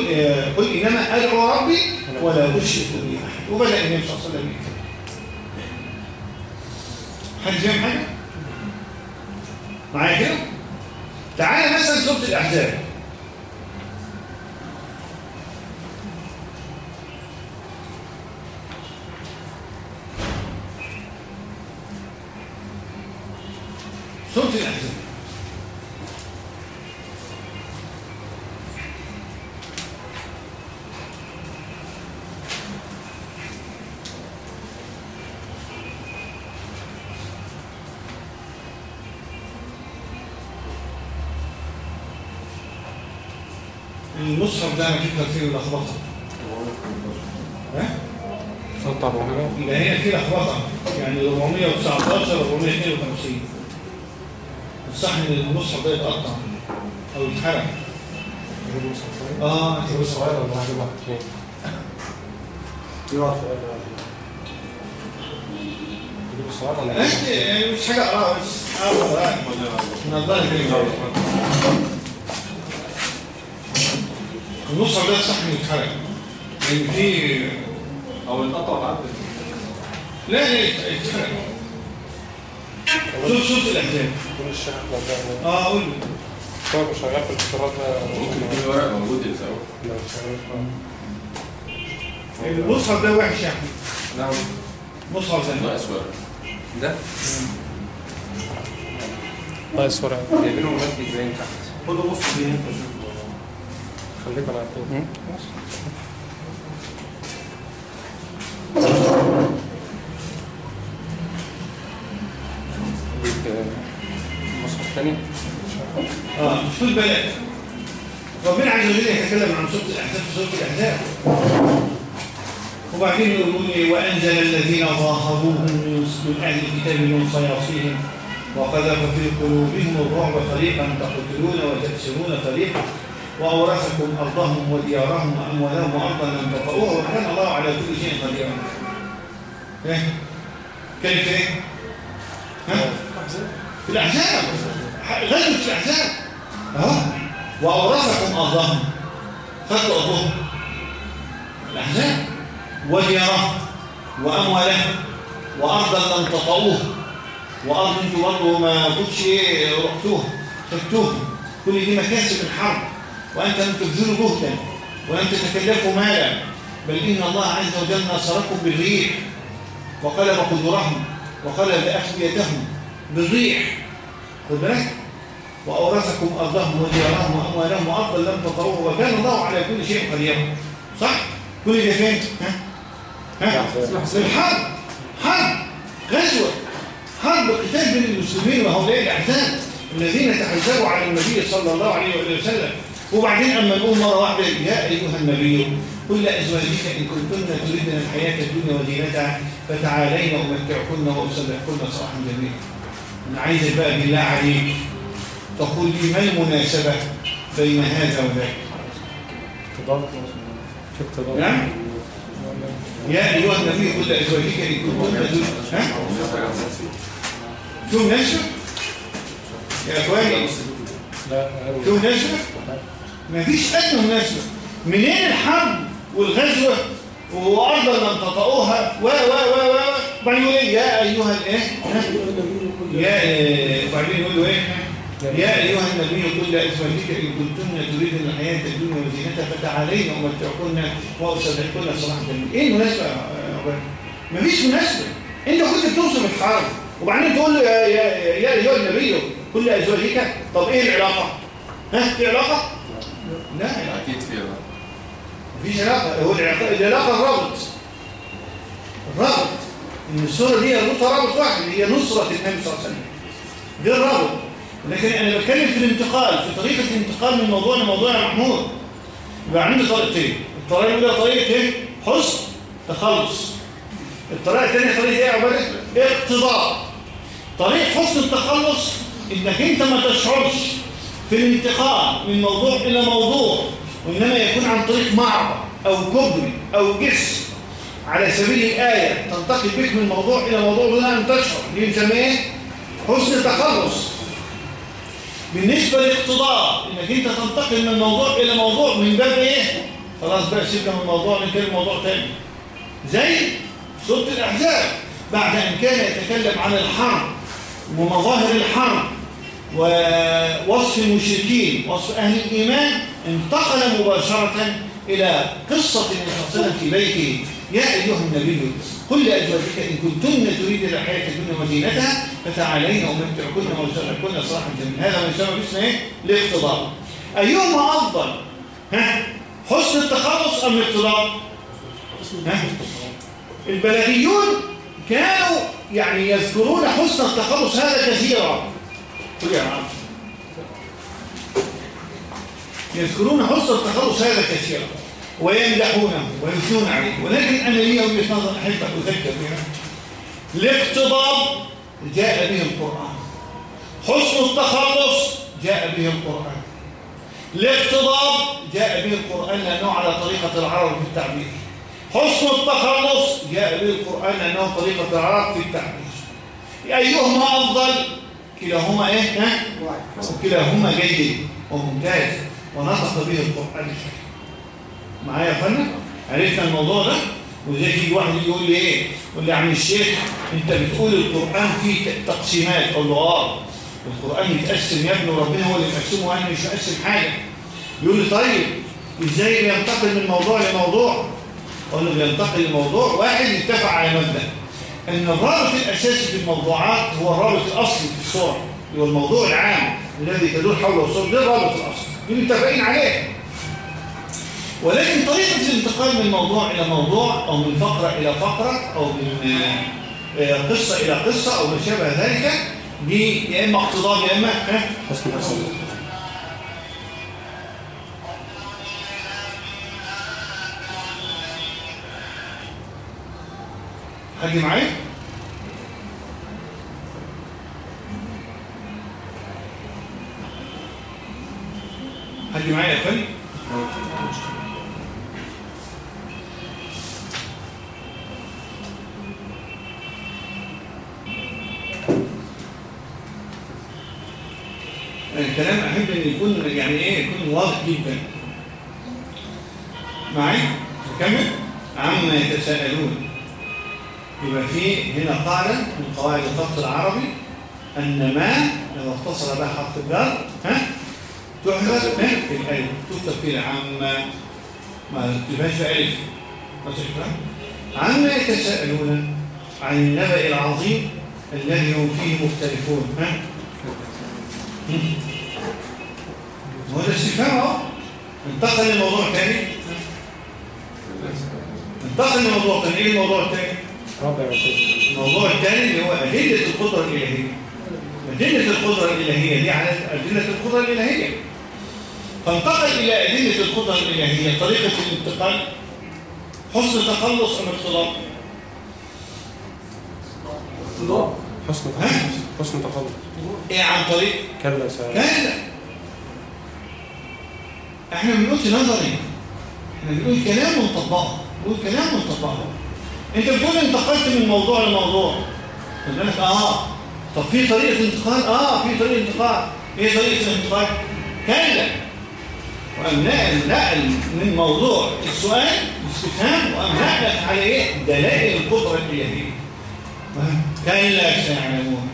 قل إنما أدعو ربي ولا أشرك به أحد. وبدأ النبي صلى الله عليه وسلم يكتب حد فاهم حاجة؟ معايا كده؟ تعالى مثلا سوره الأحزاب. سوره الأحزاب. المصحف ده أنا فكره فيه لخبطه ها يبقى هنا فيه لخبطه يعني 419 452 الصح ان المصحف ده يتقطع. أو يتحرق. آه تجيب الصغير ولا هجيب واحد؟ يقف أنت يعني مش حاجة اقراها بس اقراها نظاره المصحف ده صح انه يتحرق لأن فيه أو القطع بعد لا لا يتحرق شوف شوف الأحزاب. كل الشيخ ده آه قول لي. هو مش شغال في الاختراع ده ممكن يكون ورق موجود لو شغال المصحف ده وحش يا أحمد. نعم مصحف ده. ناقص ورق. ده؟ ناقص ورقه جايبينه ممدد باين تحت. خدوا بص دي انت شوف خليك على طول. مصحف تاني. آه خد بالك ربنا عز وجل يتكلم عن سوره الأحزاب في سوره الأحزاب. وبعدين يقول لي وأنزل الذين ظاهروهم من من أهل الكتاب من صياصيهم. وقذف في قلوبهم الرعب فريقا تقتلون وتأسرون فريقا. وأورثكم أرضهم وديارهم وأموالهم وأرضا لم تطئوها وكان الله على كل شيء قديرا إيه؟ كيف إيه؟ ها؟ في الأحزاب. غزوة الأحزاب. أهو. وأورثكم أرضهم. خدوا أرضهم. الأحزاب. وديارهم. وأموالهم. وأرضا لم تطئوها وأرض أنتوا برضه ما كنتش رحتوها خدتوها كل دي مكاسب الحرب. وأنت لم تبذلوا جهدا ولم تتكلفوا مالا بل إن الله عز وجل نصركم بالريح. وقلب قدرهم وقلب أخبيتهم بالريح. خد بالك؟ وأورثكم أرضهم وديارهم وأموالهم وأرضا لم تطروها وكان الله على كل شيء قدير صح؟ كل ده فين؟ ها؟ ها؟ الحرب. حرب. غزوة. حرب قتال بين المسلمين وهؤلاء الأحزاب الذين تحزبوا على النبي صلى الله عليه وسلم. وبعدين أما نقول مرة واحدة يا أيها النبي قل لأزواجك إن كنتن تريدن الحياة الدنيا وزينتها فتعالين أمتعكن وأسرحكن صراحا جميلا أنا عايزك بقى بالله عليك تقول لي ما المناسبة بين هذا وذاك نعم. يا أيها النبي قل لأزواجك إن كنتن تريدن ها؟ في مناسبة؟ يا أخواني لا في مناسبة؟ ما فيش أدنى مناسبة منين الحرب والغزوة وأرضا لم تطئوها و و و و وبعدين يقول إيه يا أيها الإيه؟ يا إيه؟ وبعدين يقول له إيه يا أيها النبي قل لأزواجك إن كنتن تريدن الحياة الدنيا وزينتها فتعالين أمتعكن وأسرحكن صراحة إيه المناسبة يا أخوان؟ مفيش مناسبة أنت كنت بتوصف الحرب وبعدين تقول له يا يا يا أيها النبي قل لأزواجك طب إيه العلاقة؟ ها في علاقة؟ لا. علاقة أكيد فيها مفيش علاقة هو العلاقة العلاقة الرابط. الرابط. إن السورة دي يربطها رابط واحد هي نصرة النبي صلى الله عليه وسلم. دي الرابط لكن أنا بتكلم في الانتقال في طريقة الانتقال من موضوع لموضوع يا محمود يبقى عندي طريقتين. الطريقة الأولى طريقة إيه؟ حسن تخلص. الطريقة الثانية طريقة إيه يا عبادة؟ اقتضاء. طريق حسن التخلص إنك أنت ما تشعرش. في الانتقال من موضوع إلى موضوع وإنما يكون عن طريق معبر أو كبري أو جسر على سبيل الآية تنتقل بك من موضوع إلى موضوع دون أن تشعر. دي نسميه إيه؟ حسن تخلص بالنسبة للاقتضاء إنك أنت تنتقل من موضوع إلى موضوع من باب إيه؟ خلاص بقى سيبك من موضوع نتكلم موضوع تاني. زي سورة الأحزاب. بعد أن كان يتكلم عن الحرب ومظاهر الحرب ووصف المشركين وصف أهل الإيمان انتقل مباشرة إلى قصة وسلم في بيته يا أيها النبي قل لأزواجك إن كنتن تريد الحياة الدنيا وزينتها فتعالين أمتعكن وأسرحكن صراحا جميلا هذا ما يسمى باسم إيه؟ الاقتضاء أيهما أفضل؟ ها؟ حسن التخلص أم الاقتضاء؟ ها؟ البلاغيون كانوا يعني يذكرون حسن التخلص هذا كثيرا يا يذكرون حسن التخلص هذا كثيرا ويمدحونه ويثنون عليه. ولكن أنا لي وجهة نظر أحب أن أذكر بها. الاقتضاب جاء به القرآن. حسن التخلص جاء به القرآن. الاقتضاب جاء به القرآن لأنه على طريقة العرب في التعبير. حسن التخلص جاء به القرآن لأنه طريقة العرب في التعبير. أيهما أفضل؟ كلاهما إيه ها؟ كلاهما جيد وممتاز ونطق به القرآن الكريم. معايا يا فندم عرفنا الموضوع ده؟ وزي تيجي واحد يقول لي إيه؟ يقول لي يا عم الشيخ أنت بتقول القرآن فيه تقسيمات أقول له آه القرآن يتقسم يا ابني وربنا هو اللي يقسمه وأنا مش هقسم حاجة. يقول لي طيب إزاي بينتقل من موضوع لموضوع؟ أقول له بينتقل لموضوع واحد يتفق على مبدأ. إن الرابط الأساسي في الموضوعات هو الرابط الأصلي في الصورة اللي هو الموضوع العام الذي تدور حوله الصورة ده الرابط الأصلي. متفقين عليه. ولكن طريقة الانتقال من موضوع إلى موضوع أو من فقرة إلى فقرة أو من آه، قصة إلى قصة أو ما شابه ذلك دي يا إما اقتضاب يا إما ها؟ حسن هاجي معايا؟ هاجي معايا يا فندم. الكلام أحب إن يكون يعني إيه يكون واضح جدا. معايا؟ نكمل عما يتساءلون. يبقى في هنا قاعدة من قواعد الخط العربي أن ما لو اتصل بها حرف الجر ها تحذف في الألف. تكتب كده عما ما تبقاش في الكلام عما يتساءلون عن النبأ العظيم الذي هم فيه مختلفون ها. هو ده استفهام أهو. انتقل لموضوع تاني. انتقل لموضوع تاني. إيه الموضوع التاني؟ رابع الموضوع الثاني اللي هو أدلة القدرة الإلهية. أدلة القدرة الإلهية دي على أدلة القدرة الإلهية. فانتقل إلى أدلة القدرة الإلهية طريقة الانتقال حسن تخلص أم اختلاط حسن؟ تخلص حسن تخلص. إيه عن طريق؟ كلا سهل كلا. إحنا ما بنقولش نظري إحنا بنقول كلام ونطبقه بنقول كلام ونطبقه انت بتقول انتقلت من موضوع لموضوع. خد بالك؟ آه. طب في طريقة انتقال؟ آه في طريقة انتقال. إيه طريقة الانتقال؟ كلا وقام نقل من موضوع السؤال الاستفهام وقام نقل على إيه؟ دلائل القدرة الإلهية. كلا سيعلمون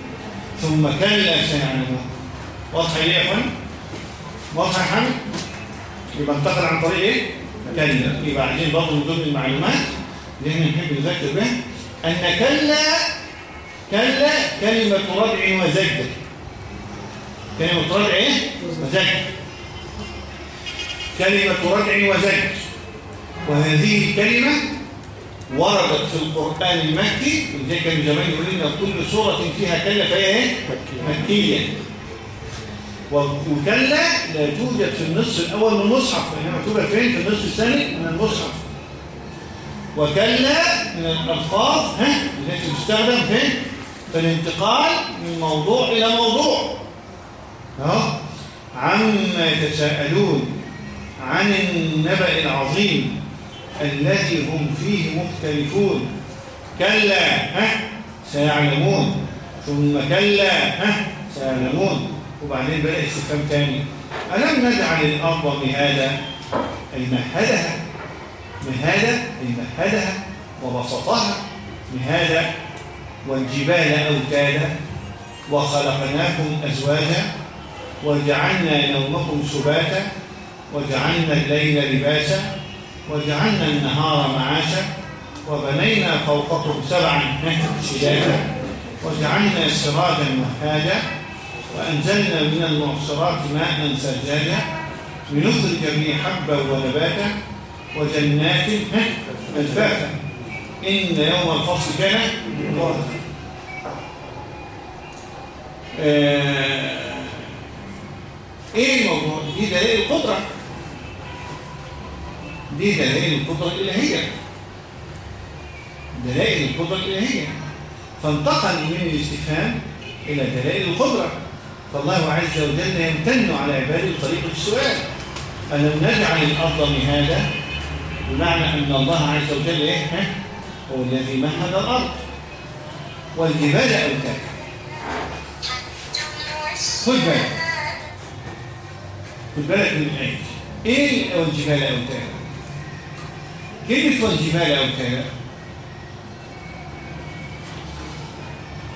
ثم كلا سيعلمون واضحه إيه يا اخوان واضحه يا حمد يبقى انتقل عن طريق إيه؟ كلا. يبقى عايزين برضه من المعلومات. اللي إحنا نحب نذكر بها أن كلا كلا كلمة ردع وزجر كلمة ردع إيه وزجر كلمة ردع وزجر وهذه الكلمة وردت في القرآن المكي وزي كان زمان يقول لنا كل سورة فيها كلا فهي إيه؟ مكي مكية. وكلا لا توجد في النصف الأول من المصحف إنما توجد فين؟ في النصف الثاني من المصحف وكلا من الألفاظ التي تستخدم؟ في الانتقال من موضوع إلى موضوع. عما يتساءلون عن النبأ العظيم الذي هم فيه مختلفون. كلا ها؟ سيعلمون. ثم كلا ها؟ سيعلمون. وبعدين بقى استفهام تاني. ألم نجعل الأرض مهادا أي مهدها مهادا أي مهدها وبسطها. مهادا والجبال أوتادا وخلقناكم أزواجا وجعلنا نومكم سباتا وجعلنا الليل لباسا وجعلنا النهار معاشا وبنينا فوقكم سبعا شدادا وجعلنا سراجا وهاجا وأنزلنا من المعصرات ماء سجاجا لنخرج به حبا ونباتا وجنات ألفافا إن يوم الفصل كان مباركا. آه، إيه الموضوع؟ دي دلائل القدرة. دي دلائل القدرة الإلهية. دلائل القدرة الإلهية. فانتقل من الاستفهام إلى دلائل القدرة. فالله عز وجل يمتن على عباده بطريقه السؤال. ألم نجعل الأرض مهادا؟ بمعنى أن الله عز وجل ها؟ هو الذي مهد الأرض والجبال اوتادا خد بالك. خد بالك من الآية إيه والجبال أوتادا؟ كلمة والجبال أوتادا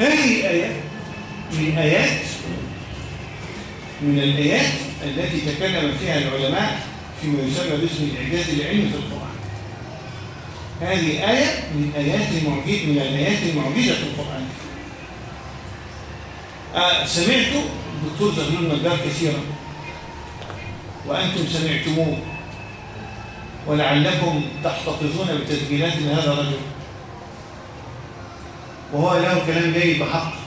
هذه الآية من آيات من الآيات التي تكلم فيها العلماء فيما يسمى باسم الإعجاز العلمي في القرآن. هذه آية من آيات المعجزة من الآيات المعجزة في القرآن. آه سمعت الدكتور زغلول النجار كثيرا. وأنتم سمعتموه. ولعلكم تحتفظون بتسجيلات هذا الرجل. وهو له كلام جيد بحق.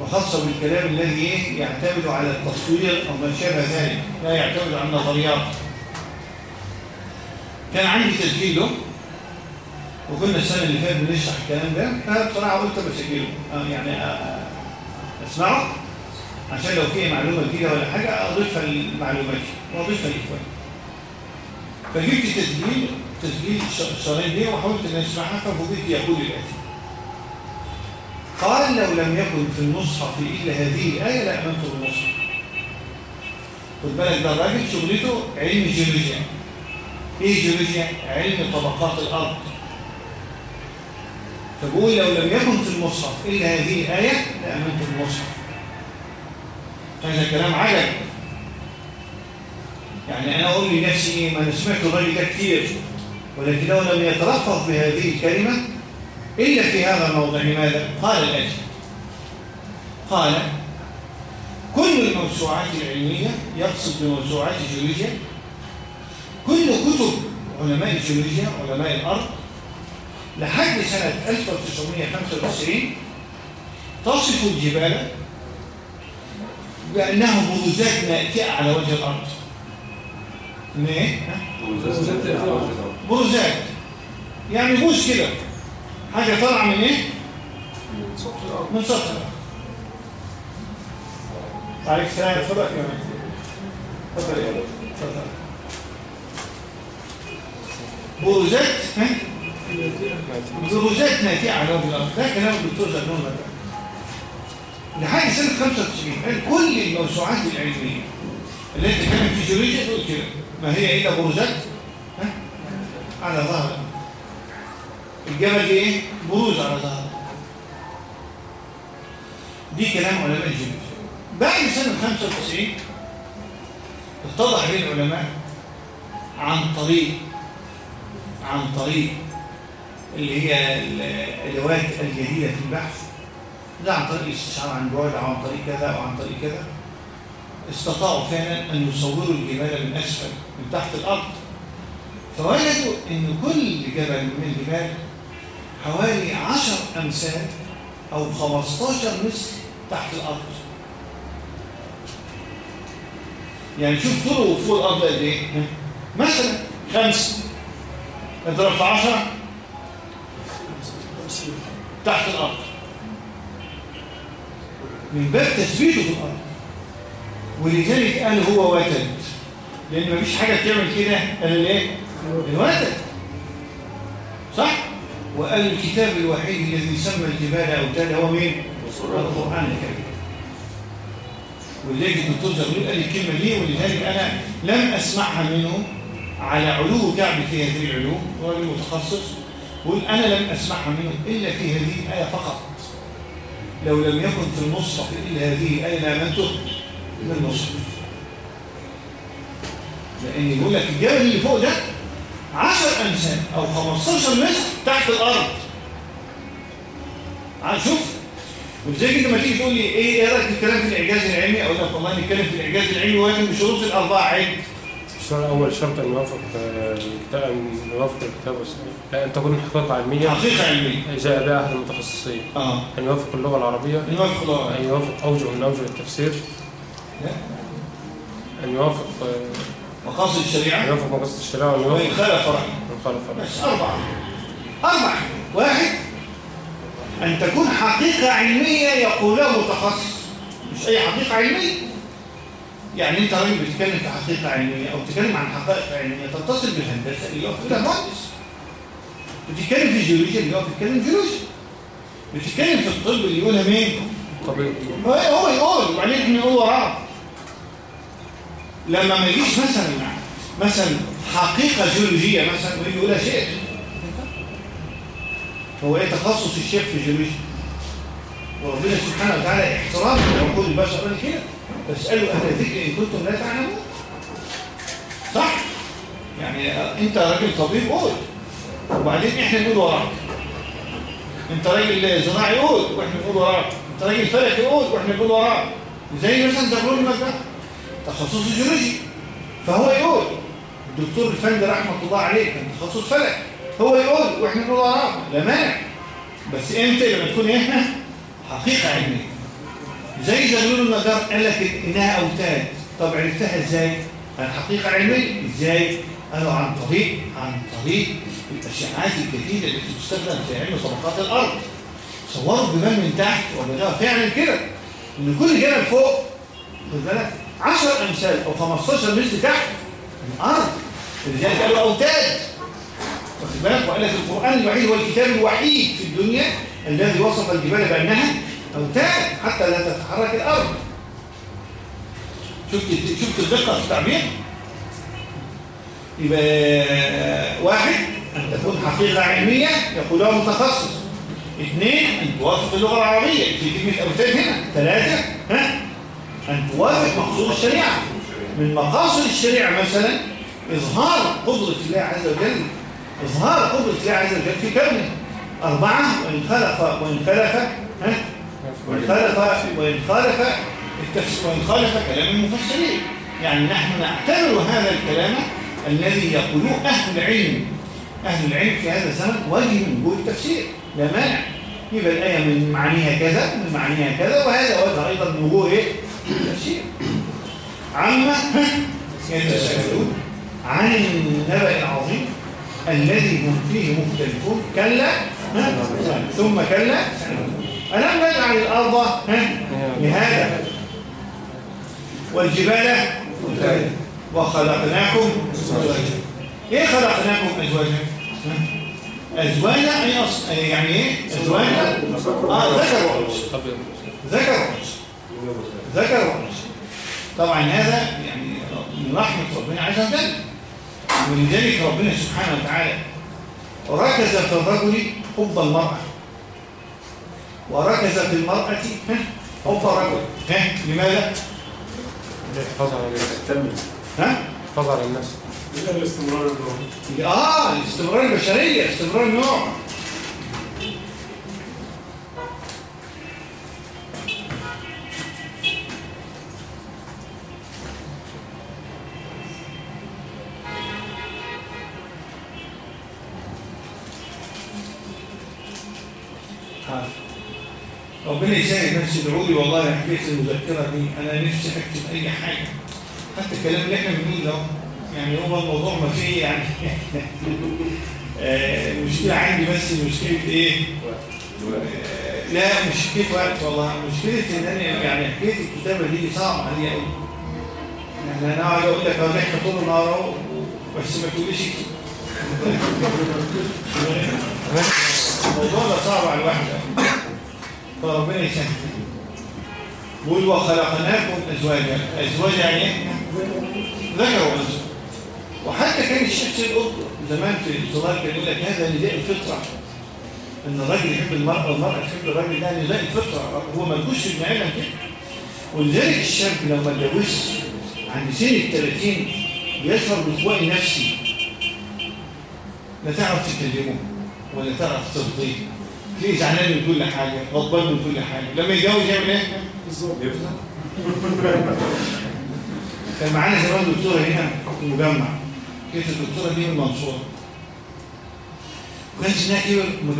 وخاصة بالكلام الذي يعتمد على التصوير أو ما شابه ذلك لا يعتمد على النظريات. كان عندي تسجيل له وكنا السنة اللي فاتت بنشرح الكلام ده فبصراحة قلت بسجله آه يعني آه أسمعه عشان لو فيها معلومة جديدة ولا حاجة أضيفها لمعلوماتي وأضيفها لإخواني فجبت تسجيل تسجيل الشرايط دي وحاولت أن أسمعها ففوجئت يقول الآتي. قال لو لم يكن في المصحف إلا هذه الآية لأمنت بالمصحف خد بالك ده الراجل شغلته علم جيولوجيا. إيه جيولوجيا؟ علم طبقات الأرض. فبقول لو لم يكن في المصحف إلا هذه الآية لأمنت بالمصحف هذا كلام عجب. يعني أنا أقول لنفسي إيه؟ ما أنا سمعت الراجل ده كتير ولكن لو لم يتلفظ بهذه الكلمة إلا في هذا الموضع لماذا؟ قال الآتي قال كل الموسوعات العلمية يقصد بموسوعات الجيولوجيا كل كتب علماء الجيولوجيا علماء الأرض لحد سنة 1995 تصف الجبال بأنها بروزات ناتئة على وجه الأرض إيه؟ ها؟ بروزات يعني بوز كده حاجة طالعة من إيه؟ من سطح الأرض. عليك السلام. اتفضل يا كمان اتفضل يا ولد اتفضل بروزات ها؟ بروزات على وجه الأرض ده كلام الدكتور زنون ده. لحد سنة 95 قال كل الموسوعات العلمية اللي أنت تتكلم في جيولوجيا تقول كده. ما هي إلا بروزات ها؟ على ظهر الأرض. الجبل دي إيه؟ بروز على ظهر الأرض. دي كلام علماء الجيولوجيا بعد سنة 95 اتضح للعلماء عن طريق عن طريق اللي هي الأدوات الجديده في البحث ده عن طريق الاستشعار عن بعد أو عن طريق كذا أو عن طريق كذا استطاعوا فعلا أن يصوروا الجبال من أسفل من تحت الأرض فوجدوا إن كل جبل من الجبال حوالي 10 أمثال أو 15 متر تحت الأرض. يعني شوف طوله فوق الأرض قد إيه؟ مثلا خمسه اضرب في 10 تحت الأرض. من باب تثبيته في الأرض. ولذلك قال هو وتد. لأن مفيش حاجة بتعمل كده إلا الإيه؟ الوتد. صح؟ وقال الكتاب الوحيد الذي سمى الجبال اوتادا هو مين؟ القرآن. الكريم. ولذلك الدكتور زغلول قال الكلمة دي ولذلك أنا لم أسمعها منه على علو كعب في هذه العلوم راجل متخصص يقول أنا لم أسمعها منه إلا في هذه الآية فقط. لو لم يكن في المصحف إلا هذه الآية لامنته بالمصحف لأن يقول لك الجبل اللي فوق ده 10 أمثال أو 15 متر تحت الأرض. عاد شوف. ولذلك انت لما تيجي تقول لي إيه إيه رأيك في الكلام في الإعجاز العلمي؟ أقول لك والله نتكلم في الإعجاز العلمي ولكن بشروط الأربعة عد الشرط أول شرط أن يوافق الكتاب أن يوافق الكتاب أن تكون حقيقة علمية. حقيقة علمية. جاء بها أحد المتخصصين. آه. أن يوافق اللغة العربية. نوافق الله أن يوافق أوجه من أوجه التفسير. لا. أن يوافق آه، مقاصد أن الشريعة؟ يوافق مقاصد الشريعة وإن خالف رأي مخالفة بس أربعة. أربعة. واحد أن تكون حقيقة علمية يقولها متخصص. مش أي حقيقة علمية. يعني أنت راجل بتتكلم في حقيقة علمية أو بتتكلم عن حقائق علمية تتصل بالهندسة اللي يقف كده مهندس بتتكلم في الجيولوجيا اللي يقف يتكلم جيولوجيا بتتكلم في الطب اللي يقولها مين؟ طبيعي هو يقول وبعدين إحنا نقول وراه لما ما يجيش مثلا مثلا حقيقة جيولوجية مثلا ويجي يقولها شيخ هو إيه تخصص الشيخ في الجيولوجيا؟ وربنا سبحانه وتعالى احترام لعقول البشر. قال كده فاسألوا أهل الذكر إن كنتم لا تعلمون. صح؟ يعني أنت راجل طبيب قول وبعدين إحنا نقول وراك. أنت راجل زراعي قول وإحنا نقول وراك. أنت راجل فلكي قول وإحنا نقول وراك. زي مثلا زغلول المجد تخصص جيولوجي. فهو يقول الدكتور الفندي رحمة الله عليه كان تخصص فلك. هو يقول وإحنا نقول وراه لا مانع. بس إمتى لما تكون إحنا حقيقة علمية؟ زي زغلول النجار قال لك إنها أوتاد. طب عرفتها إزاي؟ عن حقيقة علمية. إزاي؟ قالوا عن طريق عن طريق الأشعاعات الجديدة التي تستخدم في علم طبقات الأرض. صوروا الجبال من تحت وبدأوا فعلا كده. إن كل جبل فوق خد بالك 10 امثال أو 15 مثل تحت الأرض. لذلك قالوا أوتاد. واخد بالك؟ وقال لك القرآن الوحيد هو الكتاب الوحيد في الدنيا الذي وصف الجبال بأنها أوتاد حتى لا تتحرك الأرض. شفت شفت الدقة في التعبير؟ يبقى واحد أن تكون حقيقة علمية يقولها متخصص. اثنين أن توافق اللغة العربية. في كلمة أوتاد هنا. ثلاثة ها؟ أن توافق مقصود الشريعة. من مقاصد الشريعة مثلا إظهار قدرة الله عز وجل إظهار قدرة الله عز وجل في كونه. أربعة وإن خلف وإن خلف ها؟ وإن خالف وإن خالف وإن خالف كلام المفسرين. يعني نحن نعتبر هذا الكلام الذي يقوله أهل العلم. أهل العلم في هذا الزمن وجه من وجوه التفسير. لا مانع. يبقى الآية من معانيها كذا من معانيها كذا وهذا وجه أيضا من وجوه إيه؟ التفسير عما يتساءلون عن النبأ العظيم الذي هم فيه مختلفون كلا؟ ثم كلا ألم نجعل الأرض؟ لهذا والجبال وخلقناكم أزواجا إيه خلقناكم أزواجا؟ أي أصل يعني إيه؟ أزواجا. آه ذكر أبيض ذكر وأنثى. ذكر وأنثى. طبعا هذا يعني من رحمة ربنا عز وجل. ولذلك ربنا سبحانه وتعالى ركز في الرجل حب المرأة. وركز في المرأة حب الرجل. ها لماذا؟ الحفاظ على الناس ها؟ الحفاظ على الناس الاستمرار النوم. آه الاستمرار البشرية استمرار النوع. ربنا يسهل نفسي ادعوا لي والله حكيت المذكره دي أنا نفسي أكتب أي حاجة. حتى الكلام اللي إحنا بنقوله ده يعني هو الموضوع ما فيه يعني. آه، المشكلة عندي بس مشكلة إيه؟ لا مش حكايه وقت والله. مشكلة إن أنا يعني حكاية الكتابة دي صعبة عليا قوي يعني أنا أقعد أقول لك أهو إحنا طول النهار أهو بس ما تقوليش. الموضوع ده صعب على الواحد. فربنا يسهل. قول وخلقناكم أزواجا. ازواجا يعني إيه؟ ذكر وأنثى. وحتى كان الشيخ سيد قطب زمان في الصغار كان يقول لك هذا نداء الفطرة. إن الراجل يحب المرأة والمرأة تحب الراجل ده نداء الفطرة. هو ملبوس في ابن كده. ولذلك الشاب لو ما اتجوزش عند سن ال 30 بيشعر بالقوى النفسي لا تعرف تكلمه ولا تعرف ترضيه. تلاقيه زعلان من كل حاجة غضبان من كل حاجة؟ لما يتجوز يعمل إيه؟ كان معانا زمان دكتوره هنا في المجمع. كانت الدكتوره دي من المنصوره وكان سنها كبير وما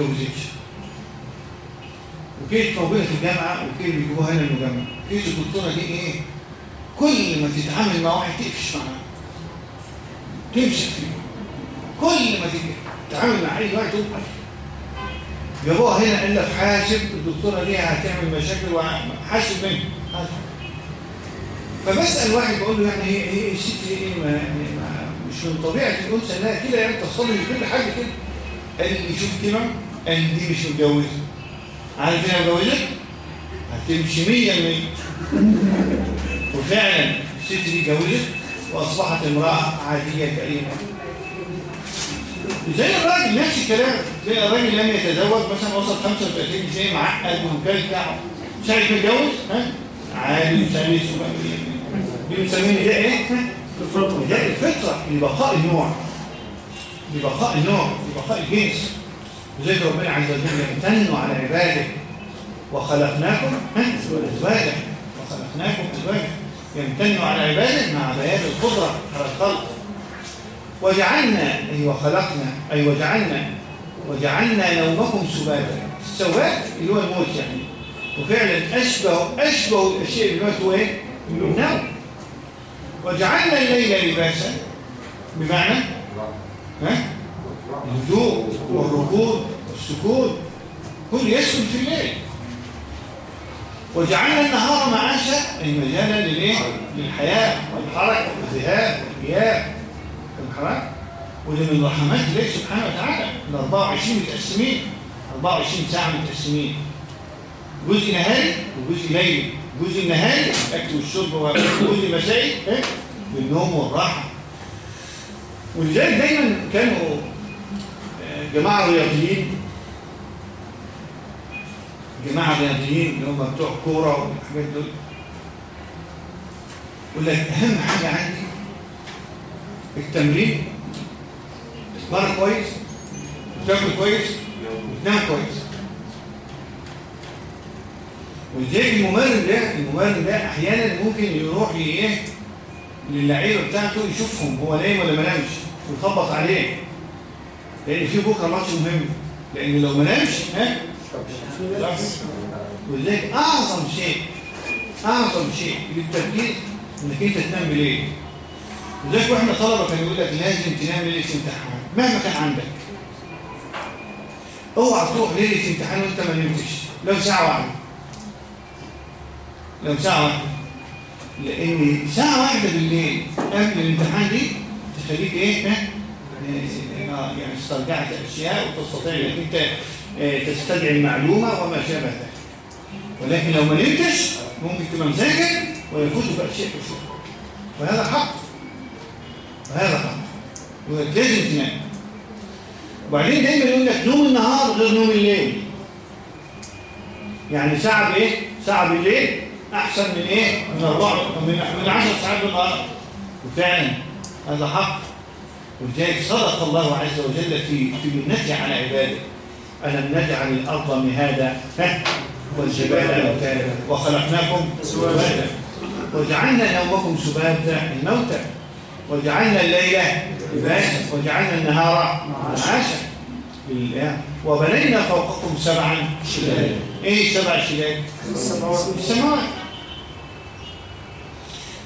وكانت موجوده في الجامعة وكانت بيجيبوها هنا المجمع كانت الدكتوره دي إيه؟ كل ما تتعامل مع واحد تقفش معاه تمسك فيه كل ما تتعامل مع اي واحد تقفش جابوها هنا قال لك حاسب الدكتوره دي هتعمل مشاكل وحاسب منه حاسب فبسأل واحد بقول له يعني هي هي الست دي إيه يعني ما مش من طبيعة الأنثى إنها كده يعني تصلي لكل حاجة كده. قال لي شوف كده قال دي مش متجوزة. عارف إيه متجوزة؟ هتمشي 100% وفعلا الست دي اتجوزت وأصبحت امرأة عادية كريمة. زي الراجل نفس الكلام. زي الراجل لم يتزوج مثلا وصل 35 زي معقد ومكلكع ساعة ما اتجوز ها؟ عادي وسلس دي بنسميه ده إيه؟ الفطرة ده الفطرة لبقاء النوع. لبقاء النوع لبقاء الجنس. وزي ربنا عز وجل يمتن على عباده. وخلقناكم ها؟ ازواجا وخلقناكم ازواجا يمتن على عباده مع بيان القدرة على الخلق. وجعلنا أي وخلقنا أي وجعلنا وجعلنا نومكم سباتا. السوات اللي هو الموت يعني. وفعلا أشبه أشبه الأشياء بالموت هو إيه؟ النوم. وجعلنا الليل لباسا. بمعنى؟ ها؟ الهدوء والركود والسكون كل يسكن في الليل. وجعلنا النهار معاشا أي مجالا للإيه؟ للحياة والحركة والذهاب والإياب والحركة وده من رحمات الله سبحانه وتعالى. ال 24 متقسمين. 24 ساعة متقسمين. جزء نهاري وجزء ليلي جزء النهاري الأكل والشرب وجزء مسائي إيه؟ بالنوم والراحة. ولذلك دايما كانوا آه، جماعة رياضيين. جماعة رياضيين اللي هم بتوع كورة والحاجات دول. يقول لك أهم حاجة عندي التمرين. تتمرن كويس وتاكل كويس وتنام كويس. ولذلك الممرن ده الممرن ده أحيانا ممكن يروح إيه للعيبه بتاعته يشوفهم هو نايم ولا ما نامش ويخبط عليه. لأن في بكرة ماتش مهم. لأن لو ما نامش ها؟ ولذلك أعظم شيء أعظم شيء للتركيز إنك أنت تنام بالليل. لذلك وإحنا طلبة كان يقول لك لازم تنام ليلة امتحان مهما كان عندك. أوعى تروح ليلة امتحان وأنت ما نمتش لو ساعة واحدة لو ساعة واحدة. لأن ساعة واحدة بالليل قبل الامتحان دي تخليك إيه ها؟ آه، يعني استرجعت أشياء وتستطيع إنك أنت آه، تستدعي المعلومة وما شابه ذلك ولكن لو ما نمتش ممكن تبقى مذاكر ويفوتك اشياء كثيره وهذا حق. وهذا حق. ولازم تنام. وبعدين دايما يقول لك نوم النهار غير نوم الليل. يعني ساعة بإيه؟ ساعة بالليل أحسن من إيه؟ من أربعة من من عشر ساعات بالنهار. وفعلا هذا حق. ولذلك صدق الله عز وجل في في منته على عباده. ألم نجعل الأرض مهادا ها؟ والجبال أوتادا وخلقناكم سوادا وجعلنا نومكم سباتا الموتى وجعلنا الليل لباسا. وجعلنا النهار معاشا. لله. وبنينا فوقكم سبعا شدادا إيه سبع شداد السماوات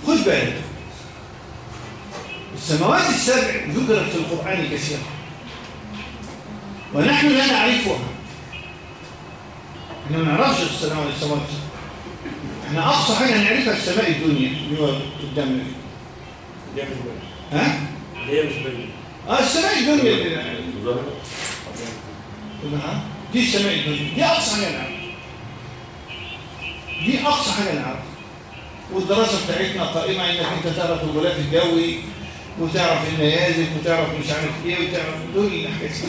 خد بالك. السماوات السبع ذكرت في القرآن كثيرا ونحن لا نعرفها. إحنا ما نعرفش السماوات السماوات إحنا أقصى حاجة نعرفها السماء الدنيا اللي هو قدامنا. ها؟ اللي هي مش بين آه السماء الدنيا. دي السماء الدنيا دي أقصى حاجة نعرفها دي أقصى حاجة نعرفها والدراسة بتاعتنا قائمة إنك أنت تعرف الغلاف الجوي وتعرف النيازك وتعرف مش عارف إيه وتعرف دول الحاجات دي.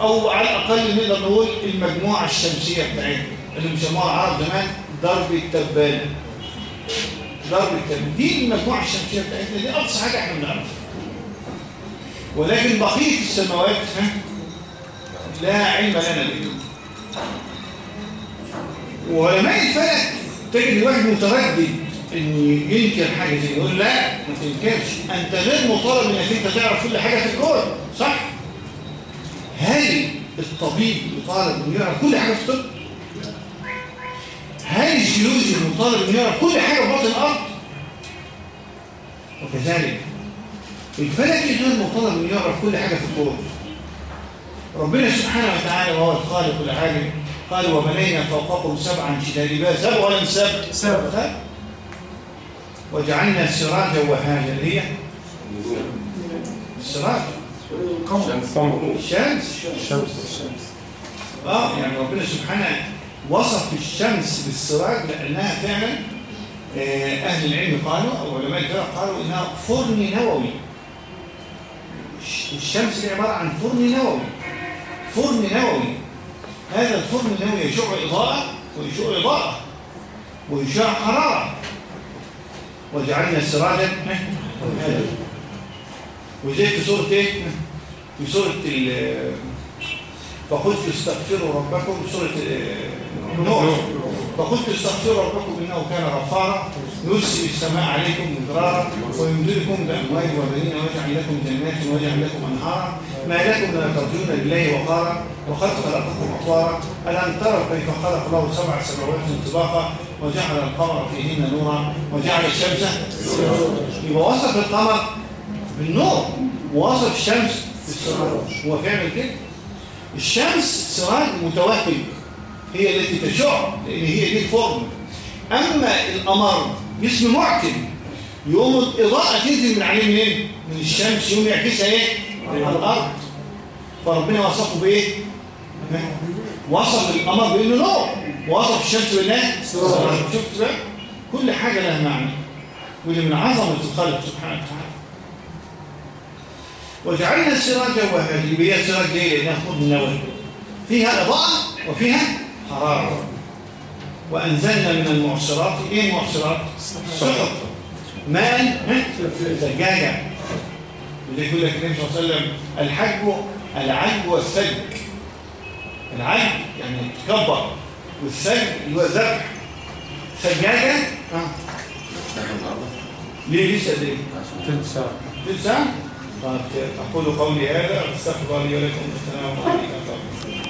أو على الأقل نقدر نقول المجموعة الشمسية بتاعتنا. اللي بيسموها العرب زمان ضرب التبانه ضرب التبانه دي المجموعة الشمسية بتاعتنا. دي أقصى حاجة إحنا بنعرفها. ولكن بقية السماوات ها؟ لا علم لنا بها وعلماء الفلك تجد الواحد متردد إن ينكر حاجة زي يقول لا ما تنكرش. أنت غير مطالب إنك أنت تعرف كل حاجة في الكون صح؟ هل الطبيب مطالب إنه يعرف كل حاجة في الطب؟ هل الجيولوجي مطالب إنه يعرف كل حاجة في باطن الأرض؟ وكذلك الفلكي غير مطالب إنه يعرف كل حاجة في الكون. ربنا سبحانه وتعالى وهو الخالق العالم قال وبنينا فوقكم سبعا شدادا سبع ولا سبع؟ سبع. وجعلنا سراجا وهاجا اللي هي؟ السراج. الشمس الشمس آه يعني ربنا سبحانه وصف الشمس بالسراج لأنها فعلا آه، أهل العلم قالوا أو علماء الفلك قالوا إنها فرن نووي. الش- الشمس عبارة عن فرن نووي. فرن نووي. هذا الفرن النووي يشع إضاءة ويشع إضاءة ويشع حرارة. وجعلنا وهاجا وزي في سوره إيه؟ في سوره ال- فقلت استغفروا ربكم سورة آه، نوح. فقلت استغفروا ربكم إنه كان غفارا. يرسل السماء عليكم مدرارا ويمددكم بأموال وبنين ويجعل لكم جنات ويجعل لكم أنهارا. ما لكم لا ترجون لله وقارا. وقد خلقكم أطوارا ألم تروا كيف خلق الله سبع سماوات طباقا وجعل القمر فيهن نورا وجعل الشمس يبقى وصف القمر بالنور. ووصف الشمس بالسراج. هو فعلا كده. الشمس سراج متوهج هي التي تشع لأن هي دي الفورم أما القمر جسم معتم. يوم الإضاءة تنزل من عليه منين من الشمس. يوم يعكسها إيه؟ على الأرض. فربنا وصفه بإيه؟ وصف القمر بإنه نور. ووصف الشمس بانها شفت بقى كل حاجة لها معنى. ودي من عظمة الخالق سبحانه وتعالى. وجعلنا السراج وهذه هي السراج ليه لانها خد النووي. فيها إضاءة وفيها حرارة. وأنزلنا من المعصرات إيه المعصرات سقط. ماء ها؟ زجاجه اللي يقول لك النبي صلى الله عليه وسلم الحج العج والثلج العج يعني تكبر والثلج اللي هو الذبح ثجاجه آه. ليه لسه ليه عشان تلت ساعة تلسع أقول قولي هذا أستغفر لي ولكم. السلام عليكم.